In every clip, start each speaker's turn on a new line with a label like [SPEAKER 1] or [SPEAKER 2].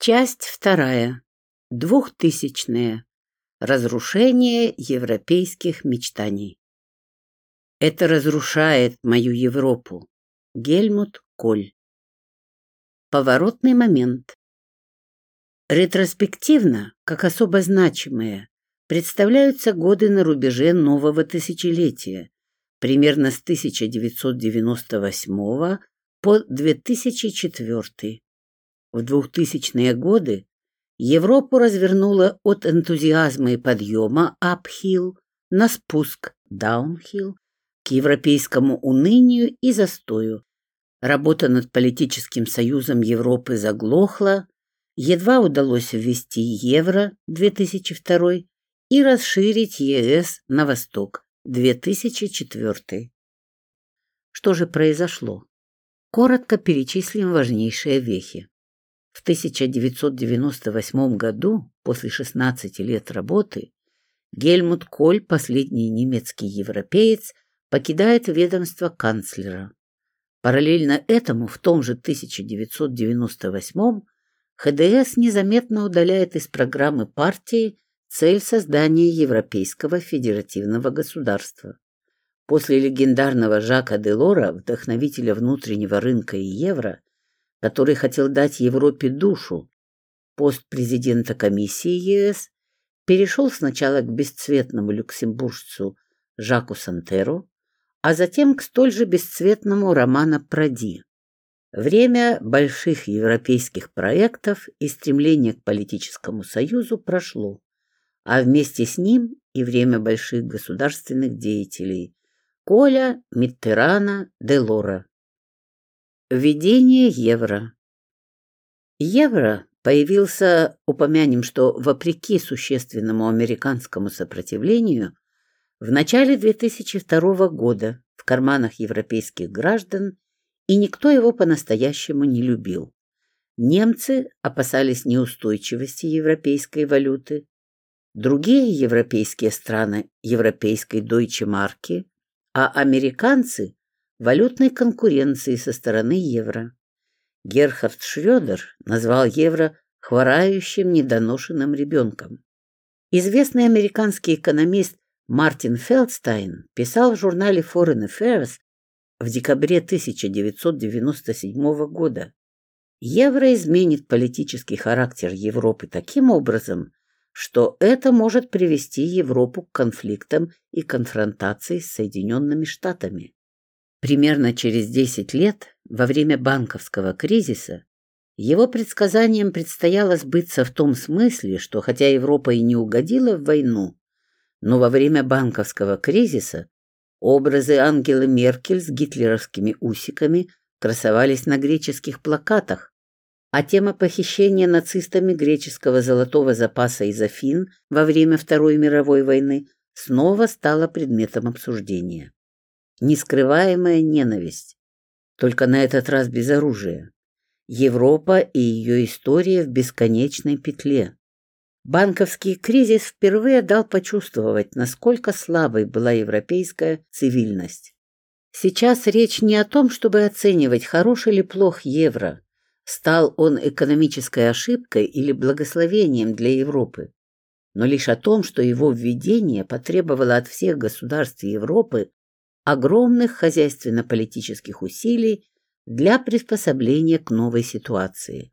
[SPEAKER 1] Часть вторая. Двухтысячные. Разрушение европейских мечтаний. Это разрушает мою Европу. Гельмут Коль. Поворотный момент. Ретроспективно, как особо значимые, представляются годы на рубеже нового тысячелетия, примерно с 1998 по 2004. В 2000-е годы Европу развернуло от энтузиазма и подъема uphill на спуск downhill к европейскому унынию и застою. Работа над политическим союзом Европы заглохла, едва удалось ввести евро 2002 и расширить ЕС на восток 2004. Что же произошло? Коротко перечислим важнейшие вехи. В 1998 году, после 16 лет работы, Гельмут Коль, последний немецкий европеец, покидает ведомство канцлера. Параллельно этому, в том же 1998 ХДС незаметно удаляет из программы партии цель создания Европейского федеративного государства. После легендарного Жака Делора, вдохновителя внутреннего рынка и евро, который хотел дать Европе душу. Пост президента комиссии ЕС перешел сначала к бесцветному люксембуржцу Жаку Сантеру, а затем к столь же бесцветному Романа Пради. Время больших европейских проектов и стремления к политическому союзу прошло, а вместе с ним и время больших государственных деятелей Коля, Миттерана, Делора. Введение евро. Евро появился, упомянем, что вопреки существенному американскому сопротивлению, в начале 2002 года в карманах европейских граждан, и никто его по-настоящему не любил. Немцы опасались неустойчивости европейской валюты, другие европейские страны – европейской дойче марки, а американцы валютной конкуренции со стороны евро. Герхард Шрёдер назвал евро хворающим недоношенным ребенком. Известный американский экономист Мартин Фелдстайн писал в журнале Foreign Affairs в декабре 1997 года. Евро изменит политический характер Европы таким образом, что это может привести Европу к конфликтам и конфронтации с Соединенными Штатами. Примерно через 10 лет, во время банковского кризиса, его предсказаниям предстояло сбыться в том смысле, что хотя Европа и не угодила в войну, но во время банковского кризиса образы Ангелы Меркель с гитлеровскими усиками красовались на греческих плакатах, а тема похищения нацистами греческого золотого запаса из Афин во время Второй мировой войны снова стала предметом обсуждения нескрываемая ненависть, только на этот раз без оружия. Европа и ее история в бесконечной петле. Банковский кризис впервые дал почувствовать, насколько слабой была европейская цивильность. Сейчас речь не о том, чтобы оценивать, хорош или плох евро, стал он экономической ошибкой или благословением для Европы, но лишь о том, что его введение потребовало от всех государств Европы огромных хозяйственно-политических усилий для приспособления к новой ситуации.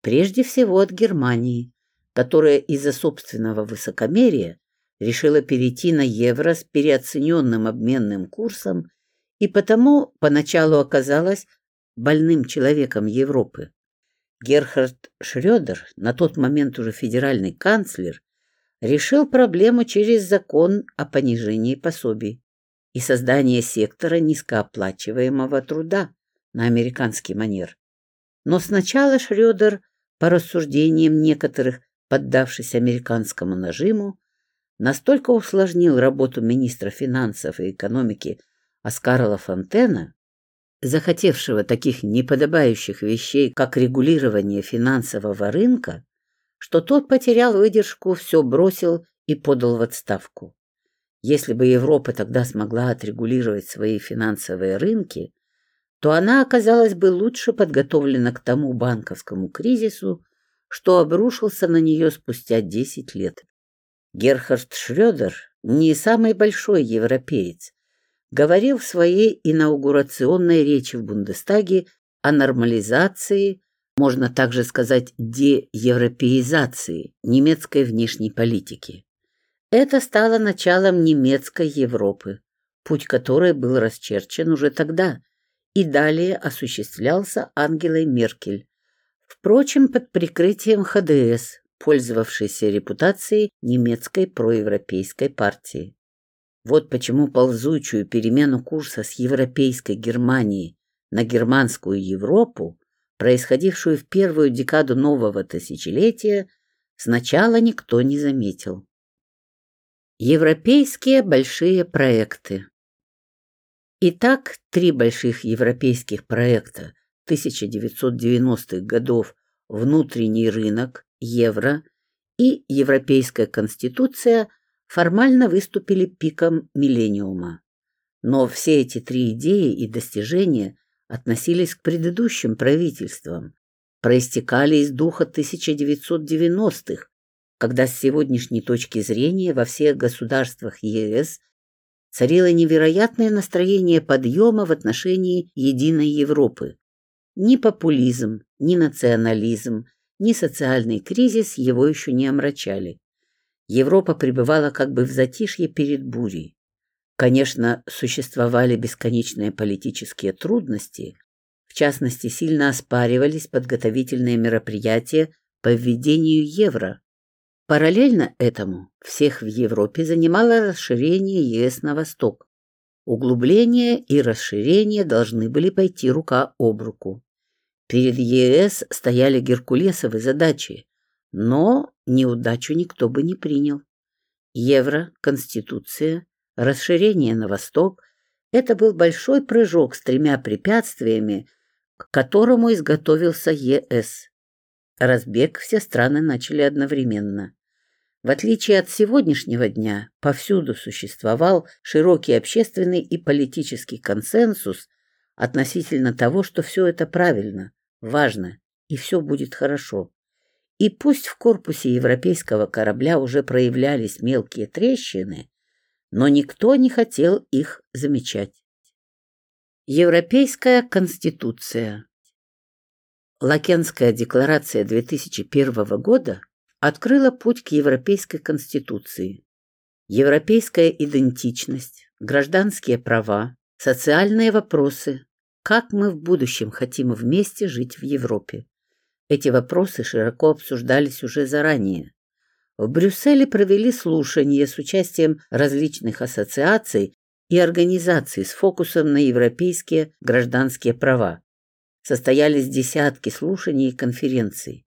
[SPEAKER 1] Прежде всего от Германии, которая из-за собственного высокомерия решила перейти на евро с переоцененным обменным курсом и потому поначалу оказалась больным человеком Европы. Герхард Шрёдер, на тот момент уже федеральный канцлер, решил проблему через закон о понижении пособий и создание сектора низкооплачиваемого труда на американский манер. Но сначала Шрёдер, по рассуждениям некоторых, поддавшись американскому нажиму, настолько усложнил работу министра финансов и экономики Оскара Фонтена, захотевшего таких неподобающих вещей, как регулирование финансового рынка, что тот потерял выдержку, все бросил и подал в отставку. Если бы Европа тогда смогла отрегулировать свои финансовые рынки, то она оказалась бы лучше подготовлена к тому банковскому кризису, что обрушился на нее спустя 10 лет. Герхард Шрёдер, не самый большой европеец, говорил в своей инаугурационной речи в Бундестаге о нормализации, можно также сказать деевропеизации немецкой внешней политики. Это стало началом немецкой Европы, путь которой был расчерчен уже тогда и далее осуществлялся Ангелой Меркель, впрочем, под прикрытием ХДС, пользовавшейся репутацией немецкой проевропейской партии. Вот почему ползучую перемену курса с европейской Германии на германскую Европу, происходившую в первую декаду нового тысячелетия, сначала никто не заметил. Европейские большие проекты Итак, три больших европейских проекта 1990-х годов «Внутренний рынок», «Евро» и «Европейская конституция» формально выступили пиком миллениума. Но все эти три идеи и достижения относились к предыдущим правительствам, проистекали из духа 1990-х, когда с сегодняшней точки зрения во всех государствах ЕС царило невероятное настроение подъема в отношении единой Европы. Ни популизм, ни национализм, ни социальный кризис его еще не омрачали. Европа пребывала как бы в затишье перед бурей. Конечно, существовали бесконечные политические трудности, в частности, сильно оспаривались подготовительные мероприятия по введению евро. Параллельно этому всех в Европе занимало расширение ЕС на восток. Углубление и расширение должны были пойти рука об руку. Перед ЕС стояли геркулесовые задачи, но неудачу никто бы не принял. Евро, Конституция, расширение на восток – это был большой прыжок с тремя препятствиями, к которому изготовился ЕС. Разбег все страны начали одновременно. В отличие от сегодняшнего дня, повсюду существовал широкий общественный и политический консенсус относительно того, что все это правильно, важно и все будет хорошо. И пусть в корпусе европейского корабля уже проявлялись мелкие трещины, но никто не хотел их замечать. Европейская конституция Лакенская декларация 2001 года открыла путь к Европейской конституции. Европейская идентичность, гражданские права, социальные вопросы, как мы в будущем хотим вместе жить в Европе. Эти вопросы широко обсуждались уже заранее. В Брюсселе провели слушания с участием различных ассоциаций и организаций с фокусом на европейские гражданские права. Состоялись десятки слушаний и конференций.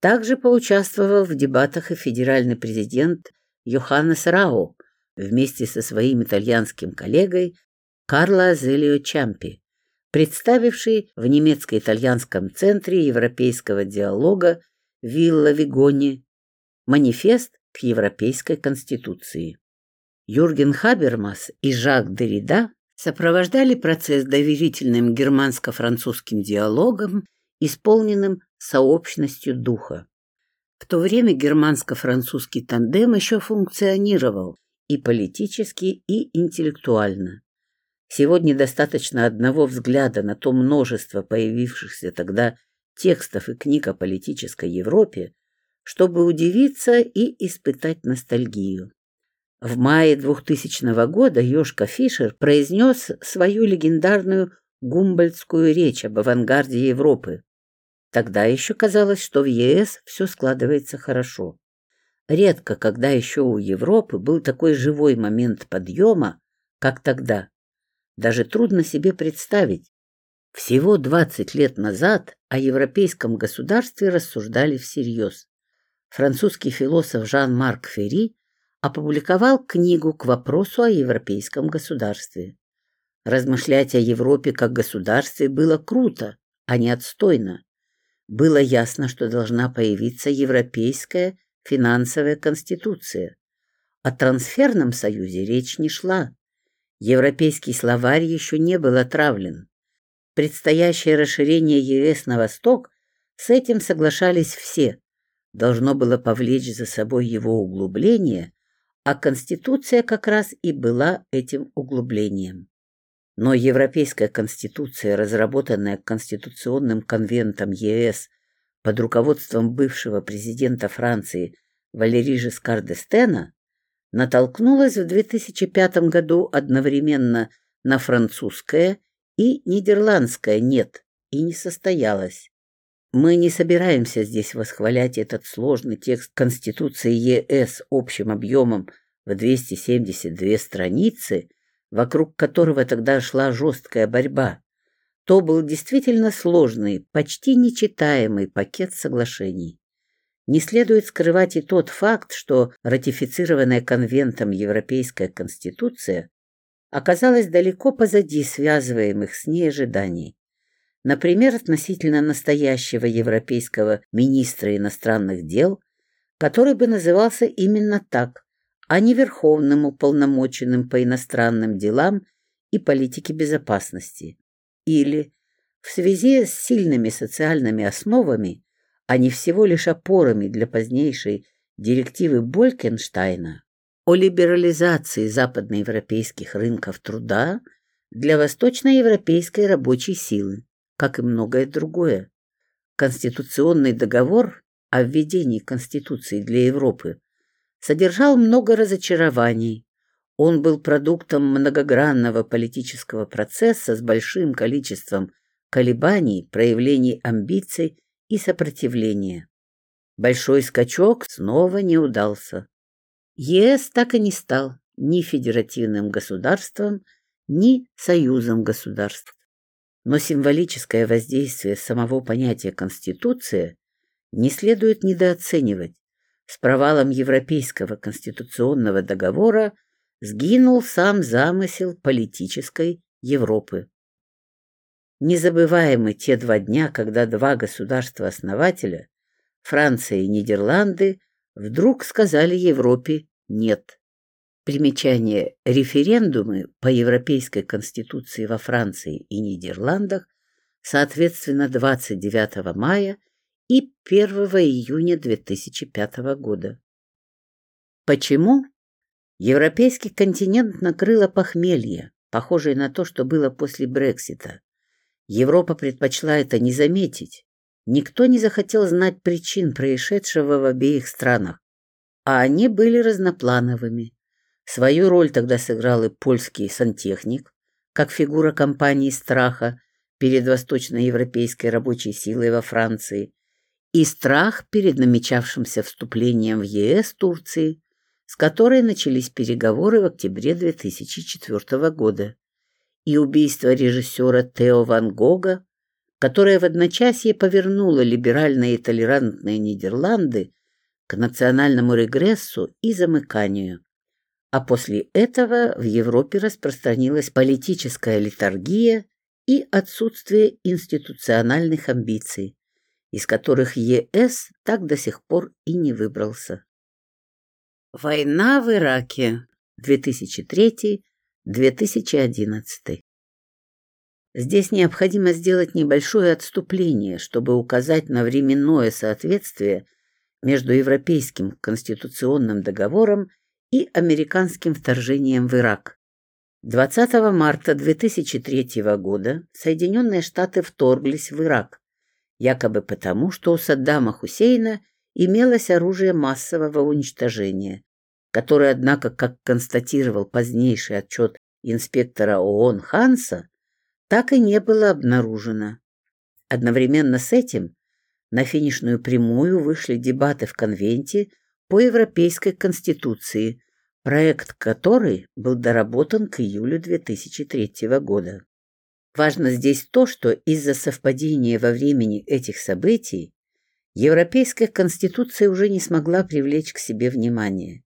[SPEAKER 1] Также поучаствовал в дебатах и федеральный президент Йоханнес Рау вместе со своим итальянским коллегой Карло Азелио Чампи представивший в немецко-итальянском центре европейского диалога Вилла Вигони манифест к Европейской Конституции. Юрген Хабермас и Жак Деррида сопровождали процесс доверительным германско-французским диалогом, исполненным сообщностью духа. В то время германско-французский тандем еще функционировал и политически, и интеллектуально. Сегодня достаточно одного взгляда на то множество появившихся тогда текстов и книг о политической Европе, чтобы удивиться и испытать ностальгию. В мае 2000 года Йошка Фишер произнес свою легендарную гумбольдскую речь об авангарде Европы. Тогда еще казалось, что в ЕС все складывается хорошо. Редко, когда еще у Европы был такой живой момент подъема, как тогда. Даже трудно себе представить. Всего 20 лет назад о европейском государстве рассуждали всерьез. Французский философ Жан-Марк Ферри опубликовал книгу к вопросу о европейском государстве. Размышлять о Европе как государстве было круто, а не отстойно. Было ясно, что должна появиться европейская финансовая конституция. О трансферном союзе речь не шла. Европейский словарь еще не был отравлен. Предстоящее расширение ЕС на восток с этим соглашались все, должно было повлечь за собой его углубление, а Конституция как раз и была этим углублением. Но Европейская Конституция, разработанная Конституционным конвентом ЕС под руководством бывшего президента Франции Валерии Жескар д'Эстена, натолкнулась в 2005 году одновременно на французское и нидерландское «нет» и не состоялась. Мы не собираемся здесь восхвалять этот сложный текст Конституции ЕС общим объемом в 272 страницы, вокруг которого тогда шла жесткая борьба. То был действительно сложный, почти нечитаемый пакет соглашений. Не следует скрывать и тот факт, что ратифицированная конвентом Европейская Конституция оказалась далеко позади связываемых с ней ожиданий. Например, относительно настоящего европейского министра иностранных дел, который бы назывался именно так, а не верховным уполномоченным по иностранным делам и политике безопасности. Или в связи с сильными социальными основами, а не всего лишь опорами для позднейшей директивы Болькенштайна о либерализации западноевропейских рынков труда для восточноевропейской рабочей силы как и многое другое. Конституционный договор о введении Конституции для Европы содержал много разочарований. Он был продуктом многогранного политического процесса с большим количеством колебаний, проявлений амбиций и сопротивления. Большой скачок снова не удался. ЕС так и не стал ни федеративным государством, ни союзом государств. Но символическое воздействие самого понятия «конституция» не следует недооценивать. С провалом Европейского конституционного договора сгинул сам замысел политической Европы. Незабываемы те два дня, когда два государства-основателя, Франция и Нидерланды, вдруг сказали Европе «нет». Примечание. Референдумы по Европейской Конституции во Франции и Нидерландах соответственно 29 мая и 1 июня 2005 года. Почему? Европейский континент накрыло похмелье, похожее на то, что было после Брексита. Европа предпочла это не заметить. Никто не захотел знать причин происшедшего в обеих странах, а они были разноплановыми. Свою роль тогда сыграл и польский сантехник, как фигура компании страха перед восточноевропейской рабочей силой во Франции, и страх перед намечавшимся вступлением в ЕС Турции, с которой начались переговоры в октябре 2004 года, и убийство режиссера Тео Ван Гога, которое в одночасье повернуло либеральные и толерантные Нидерланды к национальному регрессу и замыканию. А после этого в Европе распространилась политическая литургия и отсутствие институциональных амбиций, из которых ЕС так до сих пор и не выбрался. Война в Ираке 2003-2011 Здесь необходимо сделать небольшое отступление, чтобы указать на временное соответствие между Европейским конституционным договором и американским вторжением в Ирак. 20 марта 2003 года Соединенные Штаты вторглись в Ирак, якобы потому, что у Саддама Хусейна имелось оружие массового уничтожения, которое, однако, как констатировал позднейший отчет инспектора ООН Ханса, так и не было обнаружено. Одновременно с этим на финишную прямую вышли дебаты в конвенте по Европейской Конституции, проект которой был доработан к июлю 2003 года. Важно здесь то, что из-за совпадения во времени этих событий Европейская Конституция уже не смогла привлечь к себе внимание.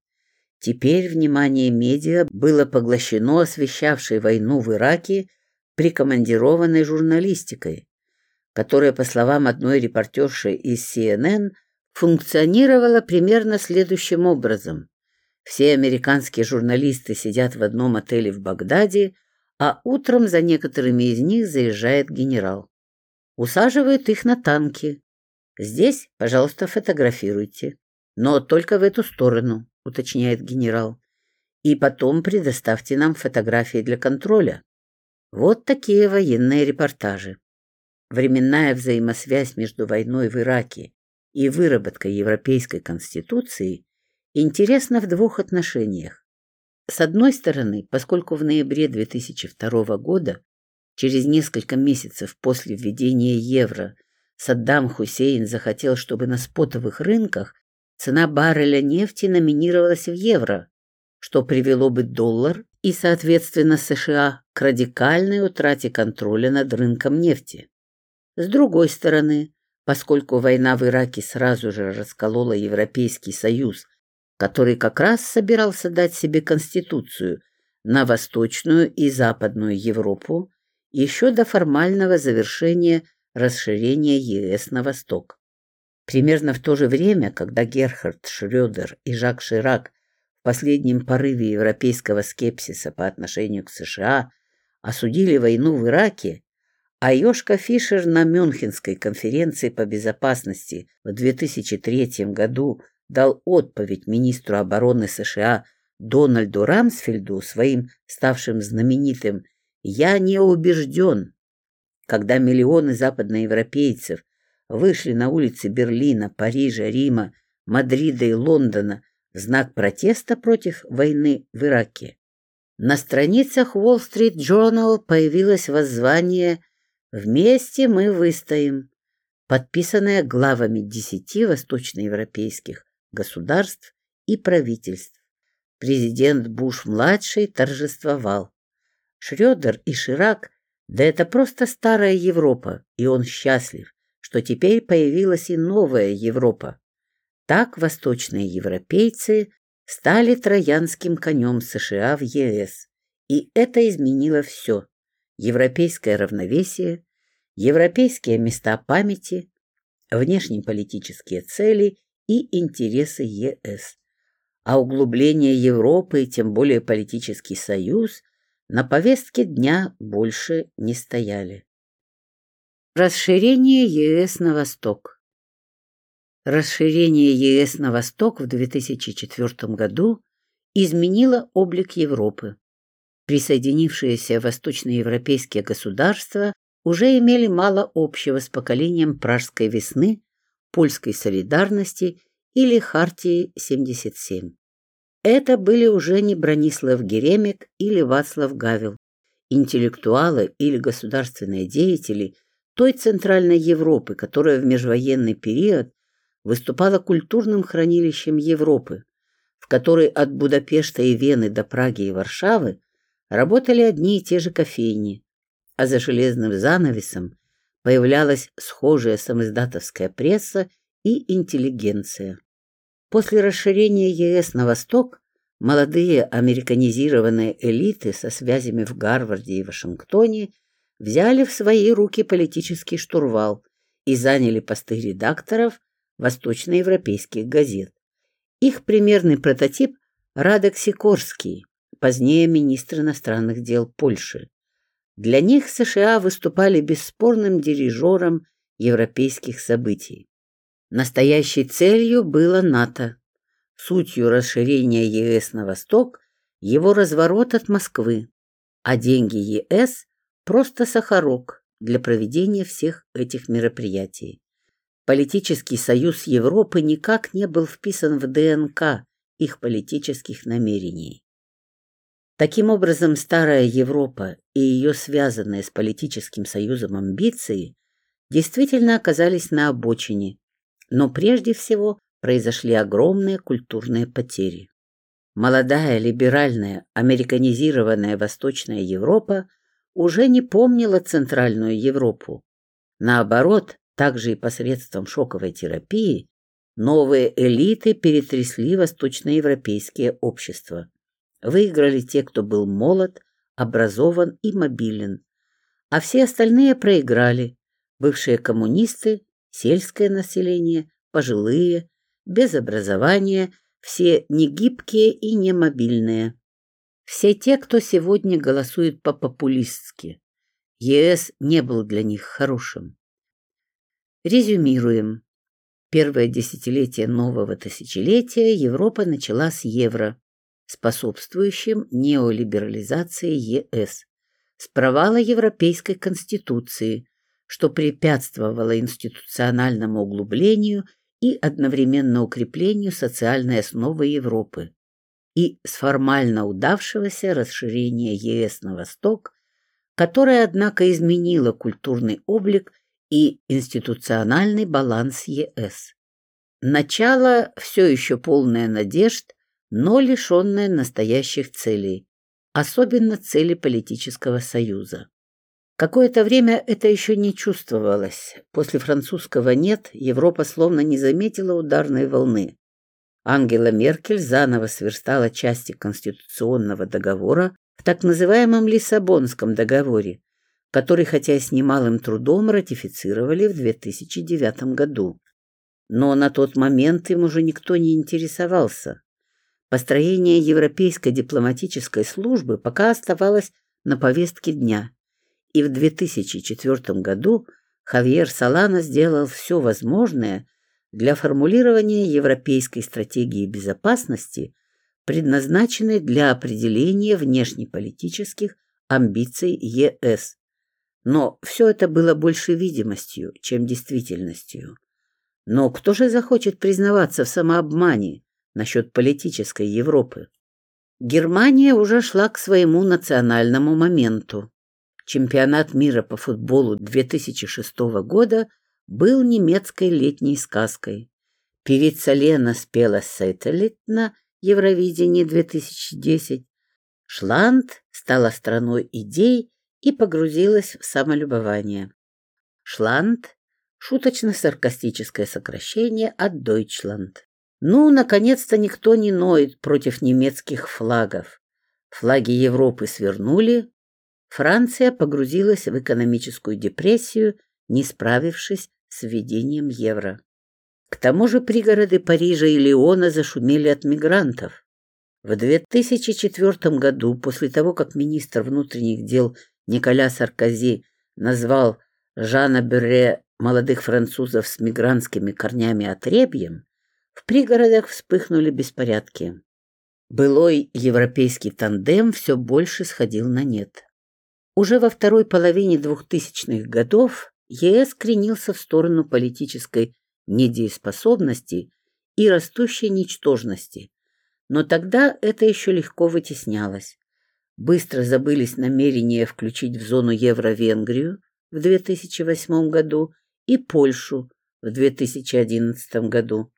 [SPEAKER 1] Теперь внимание медиа было поглощено освещавшей войну в Ираке прикомандированной журналистикой, которая, по словам одной репортерши из CNN, функционировала примерно следующим образом. Все американские журналисты сидят в одном отеле в Багдаде, а утром за некоторыми из них заезжает генерал. Усаживают их на танки. Здесь, пожалуйста, фотографируйте. Но только в эту сторону, уточняет генерал. И потом предоставьте нам фотографии для контроля. Вот такие военные репортажи. Временная взаимосвязь между войной в Ираке и выработкой Европейской Конституции интересна в двух отношениях. С одной стороны, поскольку в ноябре 2002 года, через несколько месяцев после введения евро, Саддам Хусейн захотел, чтобы на спотовых рынках цена барреля нефти номинировалась в евро, что привело бы доллар и, соответственно, США к радикальной утрате контроля над рынком нефти. С другой стороны, поскольку война в Ираке сразу же расколола Европейский Союз, который как раз собирался дать себе конституцию на Восточную и Западную Европу еще до формального завершения расширения ЕС на восток. Примерно в то же время, когда Герхард Шрёдер и Жак Ширак в последнем порыве европейского скепсиса по отношению к США осудили войну в Ираке, а Йошка Фишер на Мюнхенской конференции по безопасности в 2003 году дал отповедь министру обороны США Дональду Рамсфельду своим ставшим знаменитым «Я не убежден». Когда миллионы западноевропейцев вышли на улицы Берлина, Парижа, Рима, Мадрида и Лондона в знак протеста против войны в Ираке. На страницах Wall Street Journal появилось воззвание Вместе мы выстоим, подписанное главами десяти восточноевропейских государств и правительств. Президент Буш-младший торжествовал. Шрёдер и Ширак, да это просто старая Европа, и он счастлив, что теперь появилась и новая Европа. Так восточные европейцы стали троянским конем США в ЕС, и это изменило все европейское равновесие, европейские места памяти, внешнеполитические цели и интересы ЕС. А углубление Европы и тем более политический союз на повестке дня больше не стояли. Расширение ЕС на восток Расширение ЕС на восток в 2004 году изменило облик Европы. Присоединившиеся восточноевропейские государства уже имели мало общего с поколением Пражской весны, Польской солидарности или Хартии 77. Это были уже не Бронислав Геремик или Вацлав Гавел, интеллектуалы или государственные деятели той Центральной Европы, которая в межвоенный период выступала культурным хранилищем Европы, в которой от Будапешта и Вены до Праги и Варшавы работали одни и те же кофейни, а за железным занавесом появлялась схожая самоиздатовская пресса и интеллигенция. После расширения ЕС на восток молодые американизированные элиты со связями в Гарварде и Вашингтоне взяли в свои руки политический штурвал и заняли посты редакторов восточноевропейских газет. Их примерный прототип Радек Сикорский, позднее министр иностранных дел Польши. Для них США выступали бесспорным дирижером европейских событий. Настоящей целью было НАТО. Сутью расширения ЕС на восток его разворот от Москвы, а деньги ЕС – просто сахарок для проведения всех этих мероприятий. Политический союз Европы никак не был вписан в ДНК их политических намерений. Таким образом, старая Европа и ее связанные с политическим союзом амбиции действительно оказались на обочине, но прежде всего произошли огромные культурные потери. Молодая, либеральная, американизированная Восточная Европа уже не помнила Центральную Европу. Наоборот, также и посредством шоковой терапии новые элиты перетрясли восточноевропейские общества. Выиграли те, кто был молод, образован и мобилен, а все остальные проиграли. Бывшие коммунисты, сельское население, пожилые, без образования, все негибкие и немобильные. Все те, кто сегодня голосует по-популистски. ЕС не был для них хорошим. Резюмируем. первое десятилетие нового тысячелетия Европа начала с евро, способствующим неолиберализации ЕС, с провала Европейской Конституции, что препятствовало институциональному углублению и одновременно укреплению социальной основы Европы, и с формально удавшегося расширения ЕС на восток, которое, однако, изменило культурный облик и институциональный баланс ЕС. Начало все еще полное надежд, но лишенное настоящих целей, особенно цели политического союза. Какое-то время это еще не чувствовалось. После французского «нет» Европа словно не заметила ударной волны. Ангела Меркель заново сверстала части конституционного договора в так называемом Лиссабонском договоре, который, хотя и с немалым трудом, ратифицировали в 2009 году. Но на тот момент им уже никто не интересовался. Построение европейской дипломатической службы пока оставалось на повестке дня, и в 2004 году Хавьер Салана сделал все возможное для формулирования европейской стратегии безопасности, предназначенной для определения внешнеполитических амбиций ЕС. Но все это было больше видимостью, чем действительностью. Но кто же захочет признаваться в самообмане насчет политической Европы? Германия уже шла к своему национальному моменту. Чемпионат мира по футболу 2006 года был немецкой летней сказкой. Певица Лена спела «Сателлит» на Евровидении 2010. Шланд стала страной идей и погрузилась в самолюбование. Шланд — шуточно-саркастическое сокращение от Дойчланд. Ну, наконец-то никто не ноет против немецких флагов. Флаги Европы свернули, Франция погрузилась в экономическую депрессию, не справившись с введением евро. К тому же пригороды Парижа и Лиона зашумели от мигрантов. В 2004 году, после того, как министр внутренних дел Николя Саркози назвал Жана Бюре молодых французов с мигрантскими корнями отребьем, в пригородах вспыхнули беспорядки. Былой европейский тандем все больше сходил на нет. Уже во второй половине 2000-х годов ЕС кренился в сторону политической недееспособности и растущей ничтожности, но тогда это еще легко вытеснялось. Быстро забылись намерения включить в зону евро Венгрию в 2008 году и Польшу в 2011 году.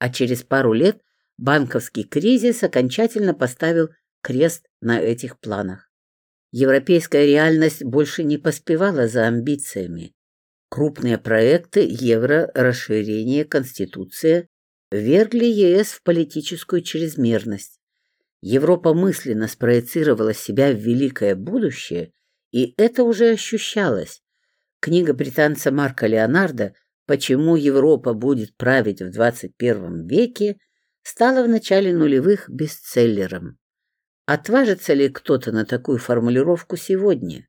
[SPEAKER 1] А через пару лет банковский кризис окончательно поставил крест на этих планах. Европейская реальность больше не поспевала за амбициями. Крупные проекты евро, расширение, конституция вергли ЕС в политическую чрезмерность. Европа мысленно спроецировала себя в великое будущее, и это уже ощущалось. Книга британца Марка Леонарда «Почему Европа будет править в 21 веке» стала в начале нулевых бестселлером. Отважится ли кто-то на такую формулировку сегодня?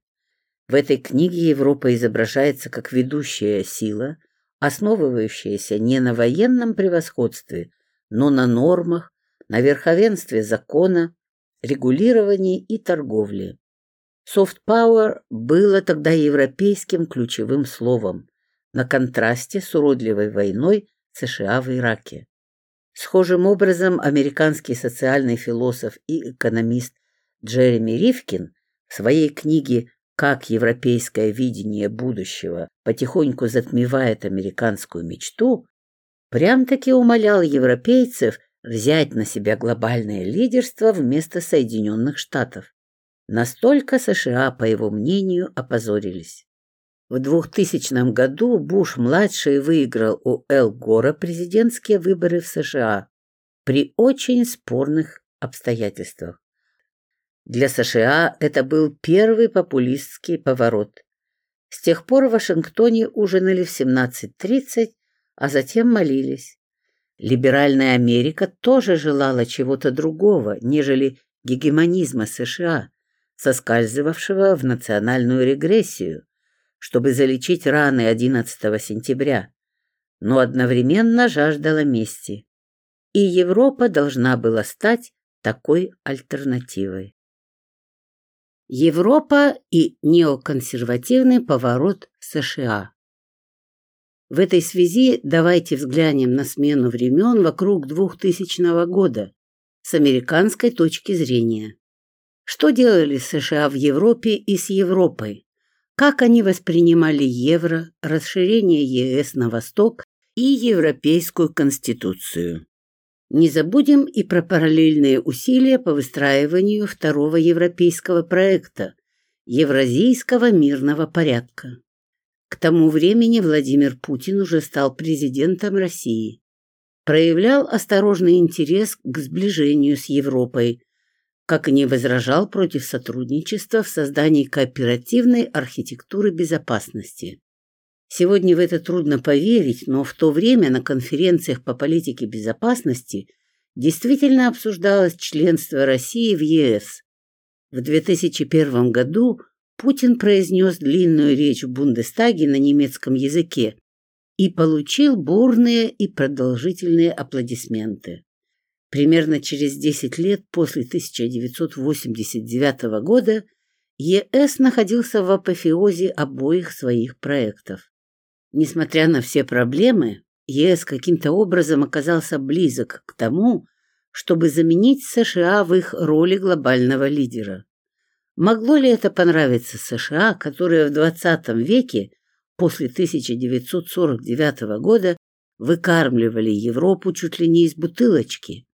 [SPEAKER 1] В этой книге Европа изображается как ведущая сила, основывающаяся не на военном превосходстве, но на нормах, на верховенстве закона, регулировании и торговле. Soft power было тогда европейским ключевым словом, на контрасте с уродливой войной США в Ираке. Схожим образом американский социальный философ и экономист Джереми Ривкин в своей книге «Как европейское видение будущего потихоньку затмевает американскую мечту» прям-таки умолял европейцев взять на себя глобальное лидерство вместо Соединенных Штатов. Настолько США, по его мнению, опозорились. В 2000 году Буш-младший выиграл у Эл Гора президентские выборы в США при очень спорных обстоятельствах. Для США это был первый популистский поворот. С тех пор в Вашингтоне ужинали в 17.30, а затем молились. Либеральная Америка тоже желала чего-то другого, нежели гегемонизма США, соскальзывавшего в национальную регрессию, чтобы залечить раны 11 сентября. но одновременно жаждала мести. И Европа должна была стать такой альтернативой. Европа и неоконсервативный поворот США. В этой связи давайте взглянем на смену времен вокруг 2000 года с американской точки зрения. Что делали США в Европе и с Европой? Как они воспринимали евро, расширение ЕС на восток и Европейскую конституцию? Не забудем и про параллельные усилия по выстраиванию второго европейского проекта – Евразийского мирного порядка. К тому времени Владимир Путин уже стал президентом России. Проявлял осторожный интерес к сближению с Европой, как и не возражал против сотрудничества в создании кооперативной архитектуры безопасности. Сегодня в это трудно поверить, но в то время на конференциях по политике безопасности действительно обсуждалось членство России в ЕС. В 2001 году Путин произнес длинную речь в Бундестаге на немецком языке и получил бурные и продолжительные аплодисменты. Примерно через 10 лет после 1989 года ЕС находился в апофеозе обоих своих проектов. Несмотря на все проблемы, ЕС каким-то образом оказался близок к тому, чтобы заменить США в их роли глобального лидера. Могло ли это понравиться США, которые в 20 веке, после 1949 года, выкармливали Европу чуть ли не из бутылочки?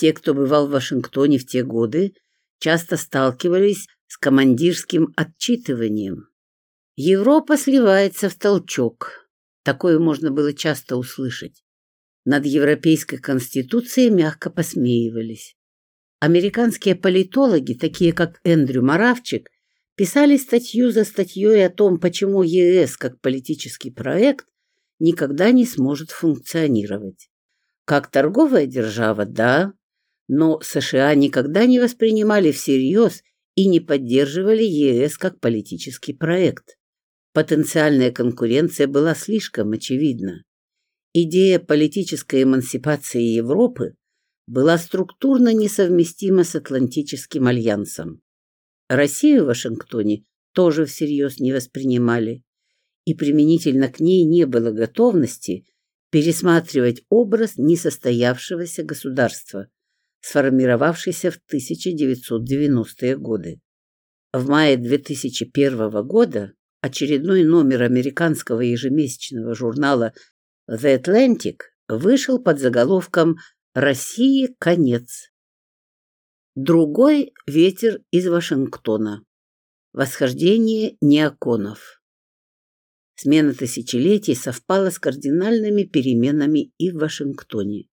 [SPEAKER 1] Те, кто бывал в Вашингтоне в те годы, часто сталкивались с командирским отчитыванием. Европа сливается в толчок. Такое можно было часто услышать. Над Европейской Конституцией мягко посмеивались. Американские политологи, такие как Эндрю Маравчик, писали статью за статьей о том, почему ЕС как политический проект никогда не сможет функционировать. Как торговая держава, да, но США никогда не воспринимали всерьез и не поддерживали ЕС как политический проект. Потенциальная конкуренция была слишком очевидна. Идея политической эмансипации Европы была структурно несовместима с Атлантическим альянсом. Россию в Вашингтоне тоже всерьез не воспринимали, и применительно к ней не было готовности пересматривать образ несостоявшегося государства, сформировавшийся в 1990-е годы. В мае 2001 года очередной номер американского ежемесячного журнала The Atlantic вышел под заголовком «России конец». Другой ветер из Вашингтона. Восхождение неоконов. Смена тысячелетий совпала с кардинальными переменами и в Вашингтоне.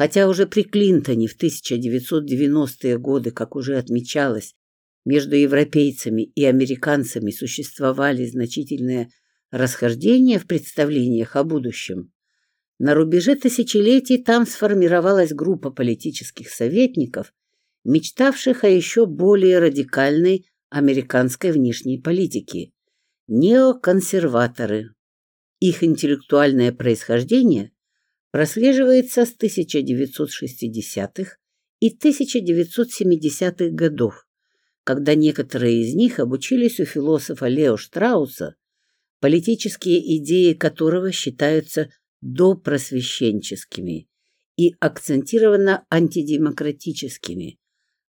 [SPEAKER 1] Хотя уже при Клинтоне в 1990-е годы, как уже отмечалось, между европейцами и американцами существовали значительные расхождения в представлениях о будущем. На рубеже тысячелетий там сформировалась группа политических советников, мечтавших о еще более радикальной американской внешней политике – неоконсерваторы. Их интеллектуальное происхождение прослеживается с 1960-х и 1970-х годов, когда некоторые из них обучились у философа Лео Штрауса, политические идеи которого считаются допросвященческими и акцентированно антидемократическими,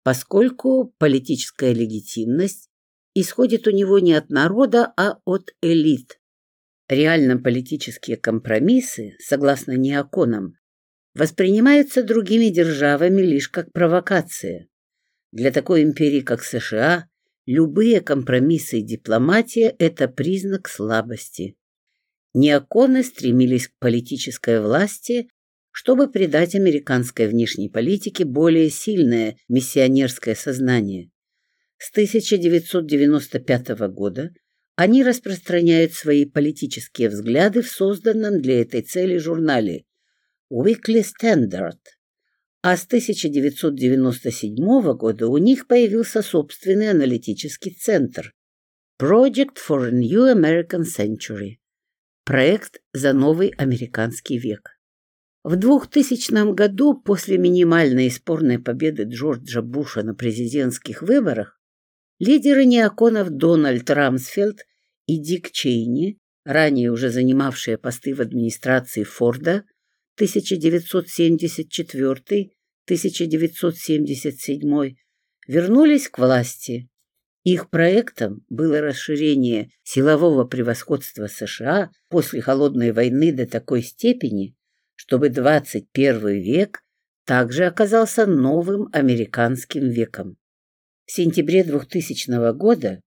[SPEAKER 1] поскольку политическая легитимность исходит у него не от народа, а от элит. Реально политические компромиссы, согласно неоконам, воспринимаются другими державами лишь как провокация. Для такой империи, как США, любые компромиссы и дипломатия – это признак слабости. Неоконы стремились к политической власти, чтобы придать американской внешней политике более сильное миссионерское сознание. С 1995 года они распространяют свои политические взгляды в созданном для этой цели журнале Weekly Standard, а с 1997 года у них появился собственный аналитический центр Project for a New American Century. Проект за новый американский век. В 2000 году, после минимальной и спорной победы Джорджа Буша на президентских выборах, лидеры неоконов Дональд Рамсфелд и Дик Чейни, ранее уже занимавшие посты в администрации Форда 1974-1977, вернулись к власти. Их проектом было расширение силового превосходства США после Холодной войны до такой степени, чтобы 21 век также оказался новым американским веком. В сентябре 2000 года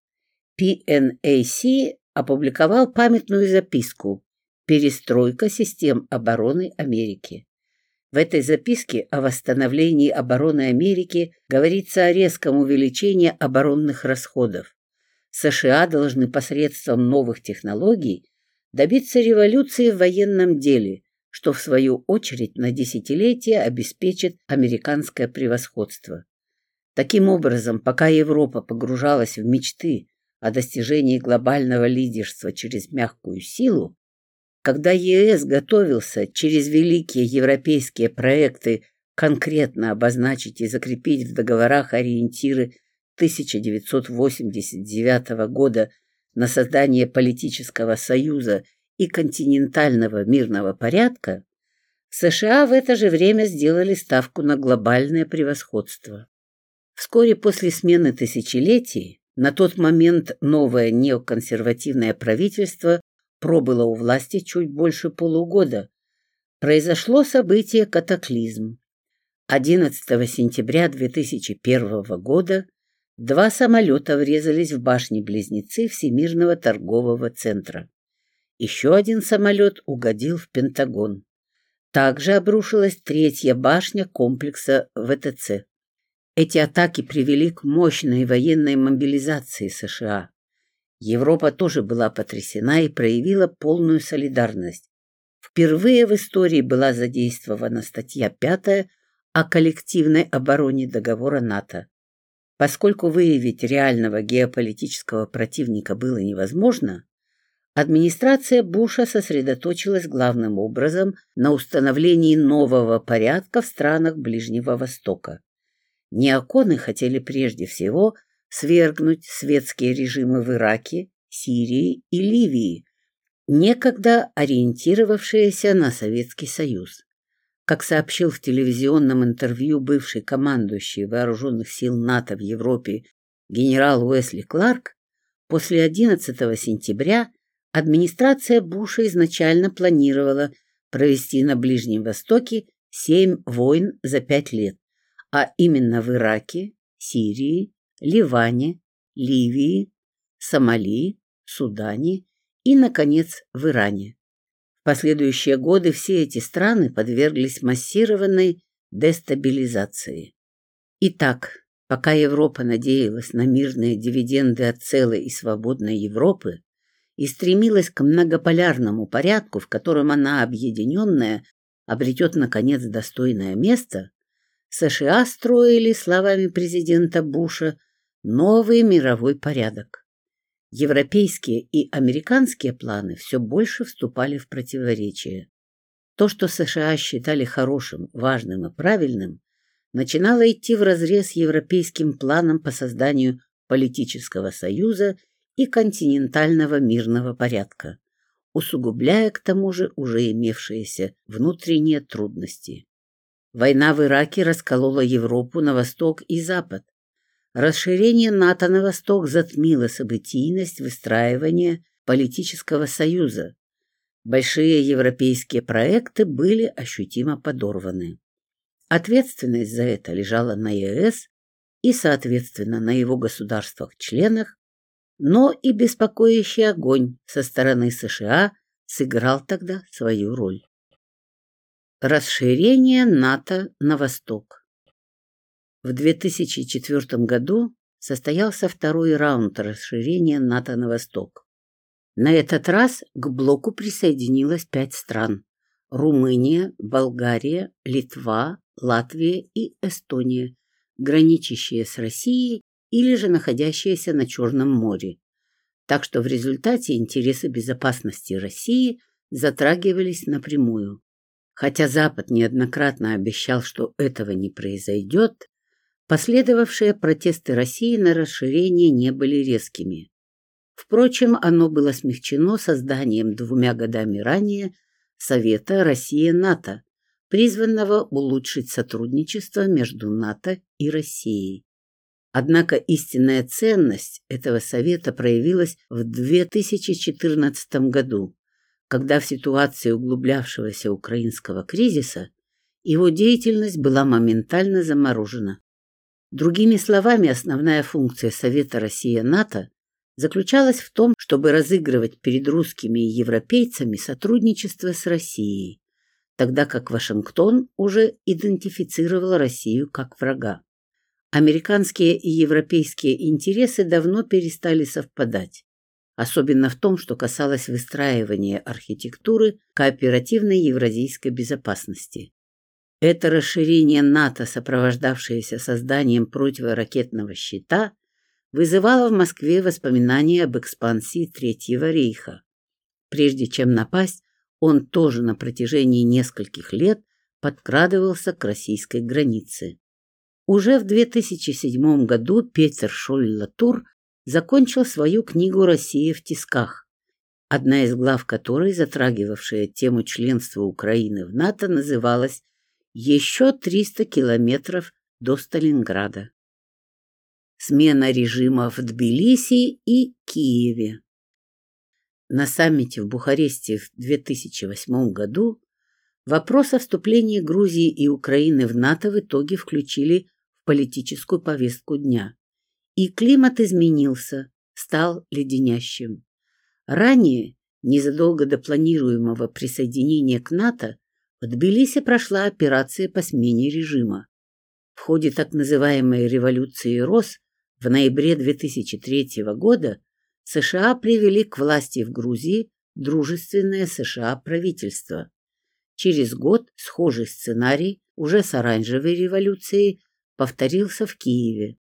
[SPEAKER 1] PNAC опубликовал памятную записку «Перестройка систем обороны Америки». В этой записке о восстановлении обороны Америки говорится о резком увеличении оборонных расходов. США должны посредством новых технологий добиться революции в военном деле, что в свою очередь на десятилетия обеспечит американское превосходство. Таким образом, пока Европа погружалась в мечты о достижении глобального лидерства через мягкую силу, когда ЕС готовился через великие европейские проекты конкретно обозначить и закрепить в договорах ориентиры 1989 года на создание политического союза и континентального мирного порядка, США в это же время сделали ставку на глобальное превосходство. Вскоре после смены тысячелетий на тот момент новое неоконсервативное правительство пробыло у власти чуть больше полугода. Произошло событие катаклизм. 11 сентября 2001 года два самолета врезались в башни-близнецы Всемирного торгового центра. Еще один самолет угодил в Пентагон. Также обрушилась третья башня комплекса ВТЦ. Эти атаки привели к мощной военной мобилизации США. Европа тоже была потрясена и проявила полную солидарность. Впервые в истории была задействована статья 5 о коллективной обороне договора НАТО. Поскольку выявить реального геополитического противника было невозможно, Администрация Буша сосредоточилась главным образом на установлении нового порядка в странах Ближнего Востока. Неоконы хотели прежде всего свергнуть светские режимы в Ираке, Сирии и Ливии, некогда ориентировавшиеся на Советский Союз. Как сообщил в телевизионном интервью бывший командующий вооруженных сил НАТО в Европе генерал Уэсли Кларк, после 11 сентября Администрация Буша изначально планировала провести на Ближнем Востоке семь войн за пять лет, а именно в Ираке, Сирии, Ливане, Ливии, Сомали, Судане и, наконец, в Иране. В последующие годы все эти страны подверглись массированной дестабилизации. Итак, пока Европа надеялась на мирные дивиденды от целой и свободной Европы, и стремилась к многополярному порядку, в котором она, объединенная, обретет, наконец, достойное место, США строили, словами президента Буша, новый мировой порядок. Европейские и американские планы все больше вступали в противоречие. То, что США считали хорошим, важным и правильным, начинало идти вразрез с европейским планом по созданию политического союза и континентального мирного порядка, усугубляя к тому же уже имевшиеся внутренние трудности. Война в Ираке расколола Европу на восток и запад. Расширение НАТО на восток затмило событийность выстраивания политического союза. Большие европейские проекты были ощутимо подорваны. Ответственность за это лежала на ЕС и, соответственно, на его государствах-членах, но и беспокоящий огонь со стороны США сыграл тогда свою роль. Расширение НАТО на восток В 2004 году состоялся второй раунд расширения НАТО на восток. На этот раз к блоку присоединилось пять стран – Румыния, Болгария, Литва, Латвия и Эстония, граничащие с Россией или же находящиеся на Черном море. Так что в результате интересы безопасности России затрагивались напрямую. Хотя Запад неоднократно обещал, что этого не произойдет, последовавшие протесты России на расширение не были резкими. Впрочем, оно было смягчено созданием двумя годами ранее Совета Россия-НАТО, призванного улучшить сотрудничество между НАТО и Россией. Однако истинная ценность этого совета проявилась в 2014 году, когда в ситуации углублявшегося украинского кризиса его деятельность была моментально заморожена. Другими словами, основная функция Совета Россия-НАТО заключалась в том, чтобы разыгрывать перед русскими и европейцами сотрудничество с Россией, тогда как Вашингтон уже идентифицировал Россию как врага. Американские и европейские интересы давно перестали совпадать, особенно в том, что касалось выстраивания архитектуры кооперативной евразийской безопасности. Это расширение НАТО, сопровождавшееся созданием противоракетного щита, вызывало в Москве воспоминания об экспансии Третьего рейха. Прежде чем напасть, он тоже на протяжении нескольких лет подкрадывался к российской границе. Уже в 2007 году Петер Шоль-Латур закончил свою книгу «Россия в тисках», одна из глав которой, затрагивавшая тему членства Украины в НАТО, называлась «Еще 300 километров до Сталинграда». Смена режима в Тбилиси и Киеве. На саммите в Бухаресте в 2008 году вопрос о вступлении Грузии и Украины в НАТО в итоге включили политическую повестку дня. И климат изменился, стал леденящим. Ранее, незадолго до планируемого присоединения к НАТО, в Тбилиси прошла операция по смене режима. В ходе так называемой революции РОС в ноябре 2003 года США привели к власти в Грузии дружественное США правительство. Через год схожий сценарий уже с оранжевой революцией повторился в Киеве.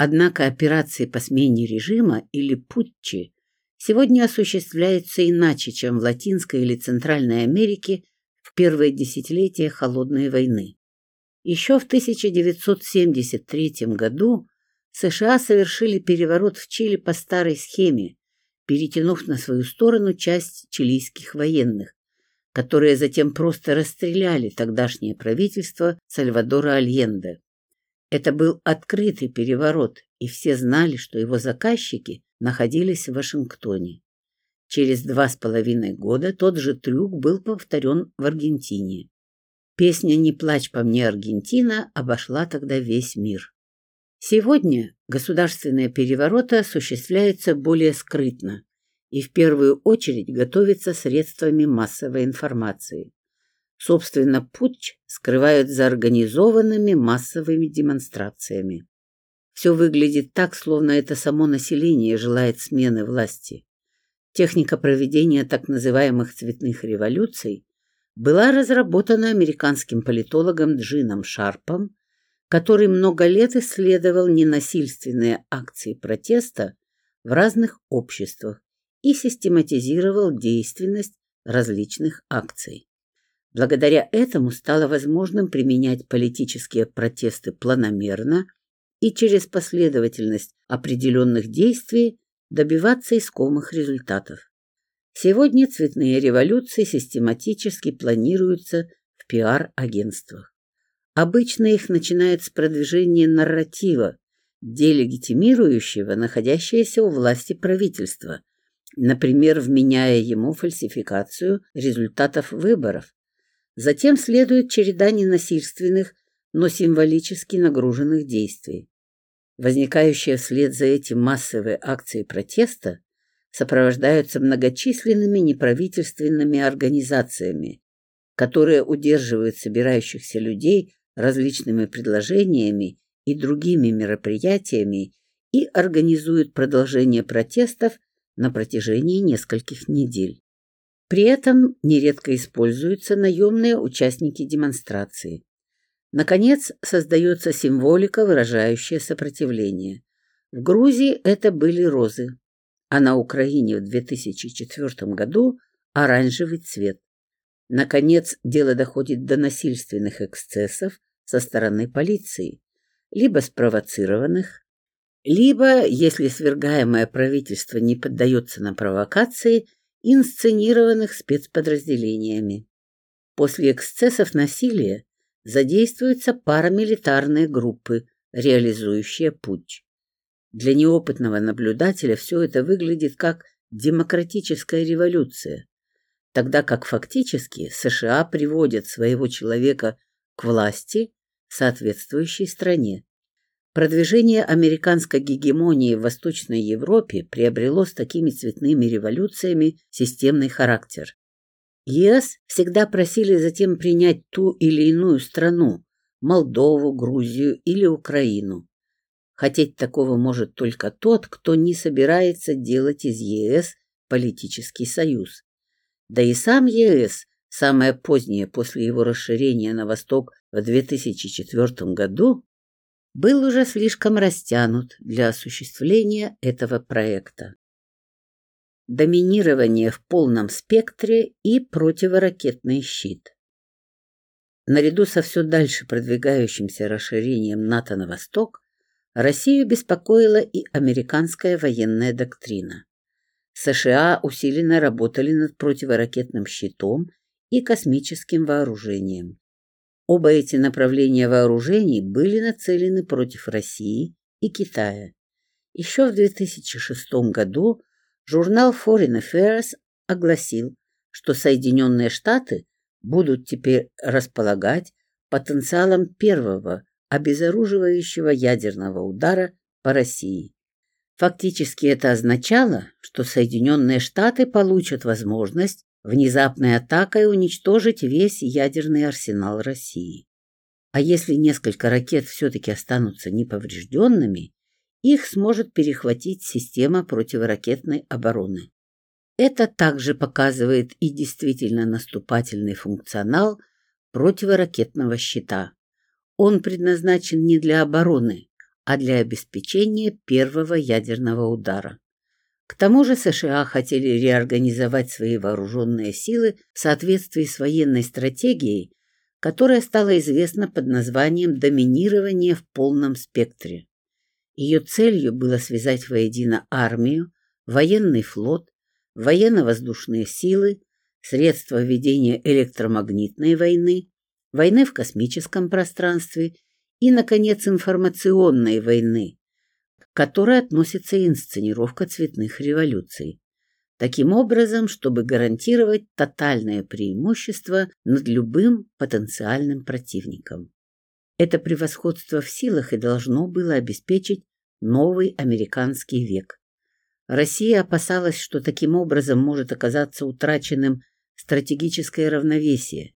[SPEAKER 1] Однако операции по смене режима или путчи сегодня осуществляются иначе, чем в Латинской или Центральной Америке в первые десятилетия Холодной войны. Еще в 1973 году США совершили переворот в Чили по старой схеме, перетянув на свою сторону часть чилийских военных, которые затем просто расстреляли тогдашнее правительство Сальвадора Альенде. Это был открытый переворот, и все знали, что его заказчики находились в Вашингтоне. Через два с половиной года тот же трюк был повторен в Аргентине. Песня «Не плачь по мне, Аргентина» обошла тогда весь мир. Сегодня государственные перевороты осуществляются более скрытно и в первую очередь готовятся средствами массовой информации. Собственно, путч скрывают за организованными массовыми демонстрациями. Все выглядит так, словно это само население желает смены власти. Техника проведения так называемых цветных революций была разработана американским политологом Джином Шарпом, который много лет исследовал ненасильственные акции протеста в разных обществах и систематизировал действенность различных акций. Благодаря этому стало возможным применять политические протесты планомерно и через последовательность определенных действий добиваться искомых результатов. Сегодня цветные революции систематически планируются в пиар-агентствах. Обычно их начинают с продвижения нарратива, делегитимирующего находящееся у власти правительство, например, вменяя ему фальсификацию результатов выборов Затем следует череда ненасильственных, но символически нагруженных действий. Возникающие вслед за этим массовые акции протеста сопровождаются многочисленными неправительственными организациями, которые удерживают собирающихся людей различными предложениями и другими мероприятиями и организуют продолжение протестов на протяжении нескольких недель. При этом нередко используются наемные участники демонстрации. Наконец, создается символика, выражающая сопротивление. В Грузии это были розы. а на Украине в 2004 году оранжевый цвет. Наконец, дело доходит до насильственных эксцессов со стороны полиции, либо спровоцированных, либо, если свергаемое правительство не поддается на провокации, инсценированных спецподразделениями. После эксцессов насилия задействуются парамилитарные группы, реализующие путь. Для неопытного наблюдателя все это выглядит как демократическая революция, тогда как фактически США приводят своего человека к власти соответствующей стране. Продвижение американской гегемонии в Восточной Европе приобрело с такими цветными революциями системный характер. ЕС всегда просили затем принять ту или иную страну – Молдову, Грузию или Украину. Хотеть такого может только тот, кто не собирается делать из ЕС политический союз. Да и сам ЕС, самое позднее после его расширения на восток в 2004 году, был уже слишком растянут для осуществления этого проекта. Доминирование в полном спектре и противоракетный щит. Наряду со все дальше продвигающимся расширением НАТО на восток, Россию беспокоила и американская военная доктрина. США усиленно работали над противоракетным щитом и космическим вооружением. Оба эти направления вооружений были нацелены против России и Китая. Еще в 2006 году журнал Foreign Affairs огласил, что Соединенные Штаты будут теперь располагать потенциалом первого обезоруживающего ядерного удара по России. Фактически это означало, что Соединенные Штаты получат возможность внезапной атакой уничтожить весь ядерный арсенал России. А если несколько ракет все-таки останутся неповрежденными, их сможет перехватить система противоракетной обороны. Это также показывает и действительно наступательный функционал противоракетного щита. Он предназначен не для обороны, а для обеспечения первого ядерного удара. К тому же США хотели реорганизовать свои вооруженные силы в соответствии с военной стратегией, которая стала известна под названием «доминирование в полном спектре». Ее целью было связать воедино армию, военный флот, военно-воздушные силы, средства ведения электромагнитной войны, войны в космическом пространстве и, наконец, информационной войны, которой относится инсценировка цветных революций. Таким образом, чтобы гарантировать тотальное преимущество над любым потенциальным противником. Это превосходство в силах и должно было обеспечить новый американский век. Россия опасалась, что таким образом может оказаться утраченным стратегическое равновесие,